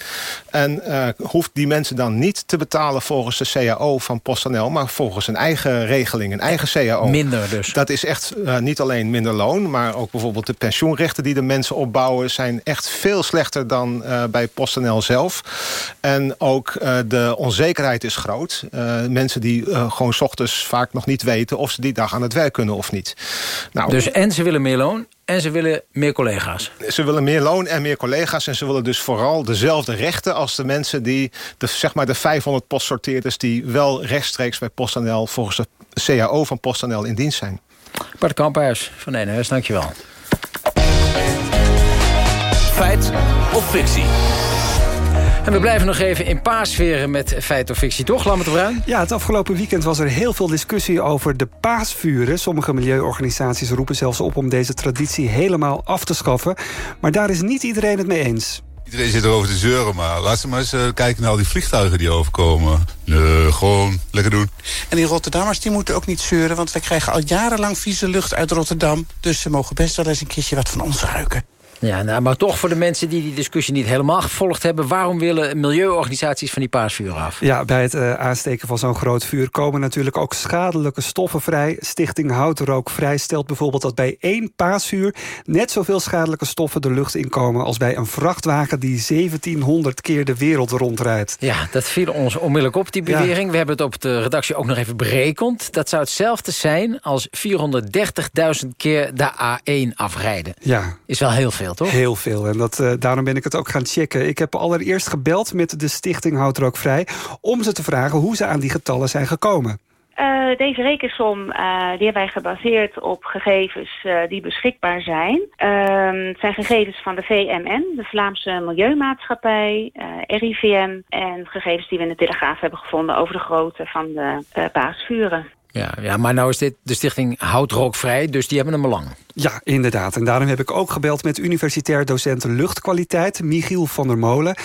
En uh, hoeft die mensen dan niet te betalen volgens de CAO van PostNL... maar volgens een eigen regeling, een eigen CAO.
Minder dus.
Dat is echt uh, niet alleen minder loon... maar ook bijvoorbeeld de pensioenrechten die de mensen opbouwen... zijn echt veel slechter dan uh, bij PostNL zelf. En ook de onzekerheid is groot. Uh, mensen die uh, gewoon s ochtends vaak nog niet weten... of ze die dag aan het werk kunnen of niet.
Nou, dus en ze willen meer loon en ze willen meer collega's.
Ze willen meer loon en meer collega's. En ze willen dus vooral dezelfde rechten als de mensen die... De, zeg maar de 500 postsorteerders die wel rechtstreeks bij PostNL... volgens de CAO van PostNL in dienst zijn.
Bart Kamphuis van NS, dankjewel.
Feit of fictie?
En we blijven nog even in paasferen met feit of fictie, toch, Lammert Bruin?
Ja, het afgelopen weekend was er heel veel discussie over de paasvuren. Sommige milieuorganisaties roepen zelfs op om deze traditie helemaal af te schaffen. Maar daar is niet iedereen het mee eens.
Iedereen zit erover te zeuren, maar laat ze maar eens uh, kijken naar al die vliegtuigen die overkomen. Nee, gewoon lekker doen.
En die Rotterdammers die moeten ook niet zeuren... want wij krijgen al jarenlang vieze lucht uit Rotterdam. Dus ze mogen best wel eens een keertje wat van ons ruiken.
Ja, nou, maar toch voor de mensen die die discussie niet helemaal gevolgd hebben... waarom willen milieuorganisaties van die paasvuur af?
Ja, bij het uh, aansteken van zo'n groot vuur komen natuurlijk ook schadelijke stoffen vrij. Stichting Houtrookvrij stelt bijvoorbeeld dat bij één paasvuur... net zoveel schadelijke stoffen de lucht inkomen... als bij een vrachtwagen die 1700 keer de wereld rondrijdt.
Ja, dat viel ons onmiddellijk op, die bewering. Ja. We hebben het op de redactie ook nog even berekend. Dat zou hetzelfde zijn als 430.000 keer de A1 afrijden.
Ja.
Is wel heel veel. Toch?
Heel veel. En dat, uh, daarom ben ik het ook gaan checken. Ik heb allereerst gebeld met de stichting Houd Vrij... om ze te vragen hoe ze aan die getallen zijn gekomen.
Uh, deze rekensom uh, die hebben wij gebaseerd op gegevens uh, die beschikbaar zijn. Ehm, het zijn gegevens van de VMN, de Vlaamse Milieumaatschappij, RIVM... en gegevens die we in de Telegraaf hebben gevonden over de grootte van de paasvuren.
Ja, ja, maar nou is dit de stichting Hout Rookvrij, dus die hebben een belang.
Ja, inderdaad. En daarom heb ik ook gebeld met universitair docent luchtkwaliteit, Michiel van der Molen.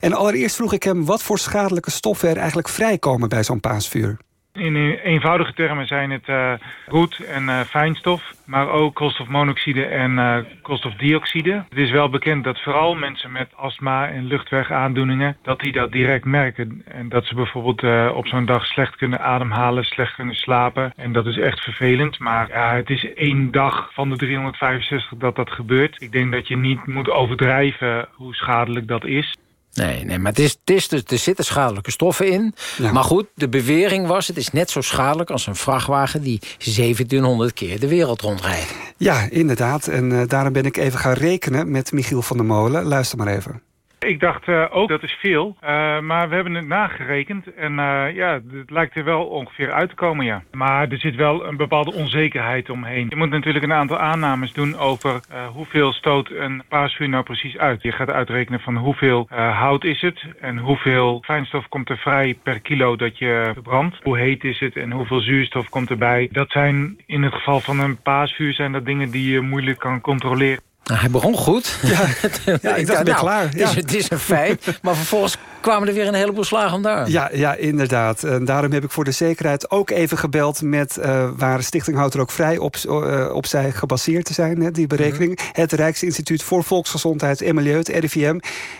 En allereerst vroeg ik hem wat voor schadelijke stoffen er eigenlijk vrijkomen bij zo'n paasvuur.
In eenvoudige termen zijn het uh, roet en uh, fijnstof, maar ook koolstofmonoxide en uh, koolstofdioxide. Het is wel bekend dat vooral mensen met astma en luchtwegaandoeningen, dat die dat direct merken. En dat ze bijvoorbeeld op zo'n dag slecht kunnen ademhalen, slecht kunnen slapen. En dat is echt vervelend, maar ja, het is één dag van de 365 dat dat gebeurt. Ik denk dat je niet moet overdrijven hoe schadelijk dat is.
Nee, nee maar het is, het is dus, er zitten schadelijke stoffen in. Maar goed, de bewering was... het is net zo schadelijk als een vrachtwagen... die 1700 keer de wereld rondrijdt.
Ja, inderdaad. En uh, daarom ben ik even gaan rekenen met Michiel van der Molen. Luister maar even.
Ik dacht uh, ook dat is veel, uh, maar we hebben het nagerekend en uh, ja, het lijkt er wel ongeveer uit te komen, ja. Maar er zit wel een bepaalde onzekerheid omheen. Je moet natuurlijk een aantal aannames doen over hoeveel stoot een paasvuur nou precies uit. Je gaat uitrekenen van hoeveel hout is het en hoeveel fijnstof komt er vrij per kilo dat je verbrandt. Hoe heet is het en hoeveel zuurstof komt erbij. Dat zijn in het geval van een paasvuur zijn dat dingen die je moeilijk kan controleren.
Nou, hij begon goed.
Ja, ja ik dacht, ik ben nou, klaar.
Ja. Het, is, het is een feit. maar vervolgens kwamen er weer een heleboel slagen om daar.
Ja, ja, inderdaad. En daarom heb ik voor de zekerheid ook even gebeld... met uh, waar Stichting Hout er ook vrij op, uh, op zij gebaseerd te zijn, hè, die berekening. Mm -hmm. Het Rijksinstituut voor Volksgezondheid en Milieu, het RIVM.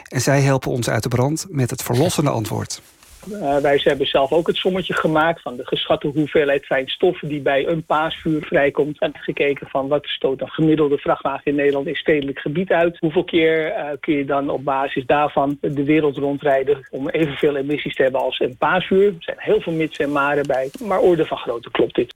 En zij helpen ons uit de brand met het verlossende antwoord.
Uh, wij hebben zelf ook het sommetje gemaakt van de geschatte hoeveelheid fijnstoffen die bij een paasvuur vrijkomt. En gekeken van wat stoot een gemiddelde vrachtwagen in Nederland in stedelijk gebied uit. Hoeveel keer uh, kun je dan op basis daarvan de wereld rondrijden om evenveel emissies te hebben als een paasvuur. Er zijn heel veel mits en maren bij, maar orde van grootte klopt dit.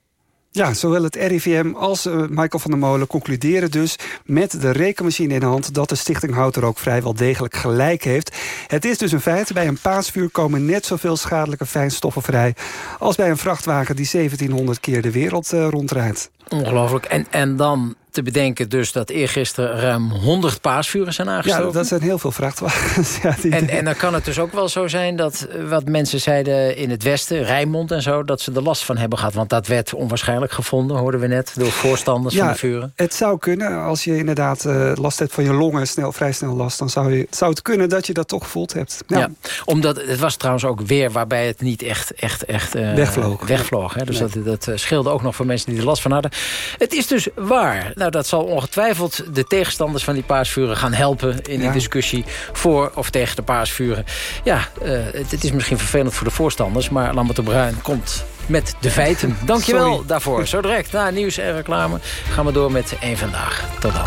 Ja, zowel het RIVM als uh, Michael van der Molen concluderen dus met de rekenmachine in de hand dat de Stichting Hout er ook vrijwel degelijk gelijk heeft. Het is dus een feit, bij een paasvuur komen net zoveel schadelijke fijnstoffen vrij als bij een vrachtwagen die 1700 keer de wereld uh, rondrijdt.
Ongelooflijk. En, en dan te bedenken dus dat eergisteren ruim 100 paasvuren zijn aangestoken.
Ja, dat zijn heel veel vrachtwagens. ja,
die... en, en dan kan het dus ook wel zo zijn dat wat mensen zeiden in het westen, Rijnmond en zo, dat ze er last van hebben gehad. Want dat werd onwaarschijnlijk gevonden, hoorden we net, door voorstanders
ja,
van de vuren.
het zou kunnen. Als je inderdaad uh, last hebt van je longen, snel, vrij snel last, dan zou, je, zou het kunnen dat je dat toch gevoeld hebt.
Ja. ja omdat het was trouwens ook weer waarbij het niet echt, echt, echt uh,
wegvloog.
wegvloog hè? Dus nee. dat, dat scheelde ook nog voor mensen die er last van hadden. Het is dus waar. Nou, dat zal ongetwijfeld de tegenstanders van die paasvuren gaan helpen... in de ja. discussie voor of tegen de paasvuren. Ja, uh, het, het, is misschien vervelend voor de voorstanders... maar Lambert de Bruin komt met de feiten. Dankjewel Sorry. daarvoor. Zo direct na nieuws en reclame gaan we door met één Vandaag. Tot dan.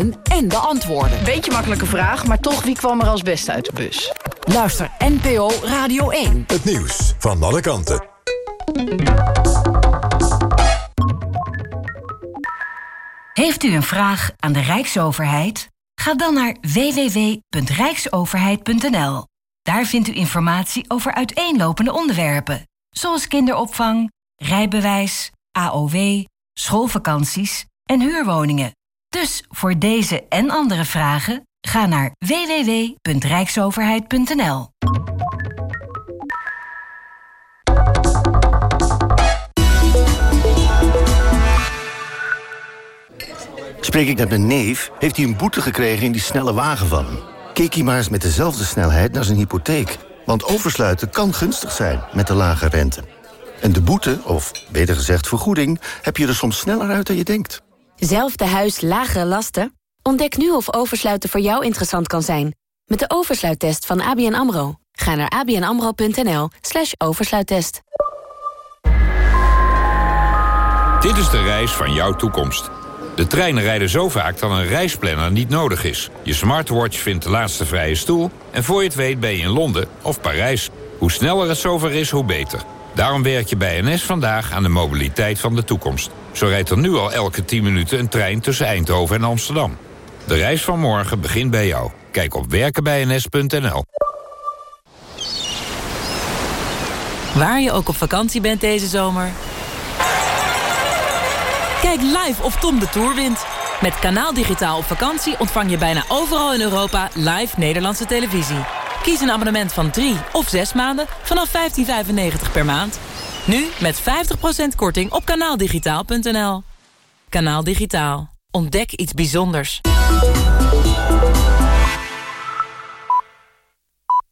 vragen en de antwoorden.
Beetje makkelijke vraag, maar toch wie kwam er als beste uit de bus?
Luister NPO Radio 1.
Het nieuws van alle kanten.
Heeft u een vraag aan de Rijksoverheid? Ga dan naar www.rijksoverheid.nl. Daar vindt u informatie over uiteenlopende onderwerpen, zoals kinderopvang, rijbewijs, AOW, schoolvakanties en huurwoningen. Dus voor deze en andere vragen ga naar www.rijksoverheid.nl.
Spreek ik met mijn neef, heeft hij een boete gekregen in die snelle wagen van hem. Keek hij maar eens met dezelfde snelheid naar zijn hypotheek. Want oversluiten kan gunstig zijn met de lage rente. En de boete, of beter gezegd vergoeding, heb je er soms sneller uit dan je denkt.
Zelfde huis, lagere lasten? Ontdek nu of oversluiten voor jou interessant kan zijn. Met de oversluittest van ABN AMRO. Ga naar abnamro.nl slash oversluittest.
Dit is de reis van jouw toekomst. De treinen rijden zo vaak dat een reisplanner niet nodig is. Je smartwatch vindt de laatste vrije stoel... en voor je het weet ben je in Londen of Parijs. Hoe sneller het zover is, hoe beter. Daarom werk je bij NS vandaag aan de mobiliteit van de toekomst. Zo rijdt er nu al elke 10 minuten een trein tussen Eindhoven en Amsterdam. De reis van morgen begint bij jou. Kijk op werkenbijns.nl.
Waar je ook op vakantie bent deze zomer... Kijk live of Tom de Tour wint. Met Kanaal Digitaal op vakantie ontvang je bijna overal in Europa live Nederlandse televisie. Kies een abonnement van 3 of 6 maanden vanaf 15,95 per maand. Nu met 50% korting op kanaaldigitaal.nl. Kanaal Digitaal. Ontdek iets bijzonders.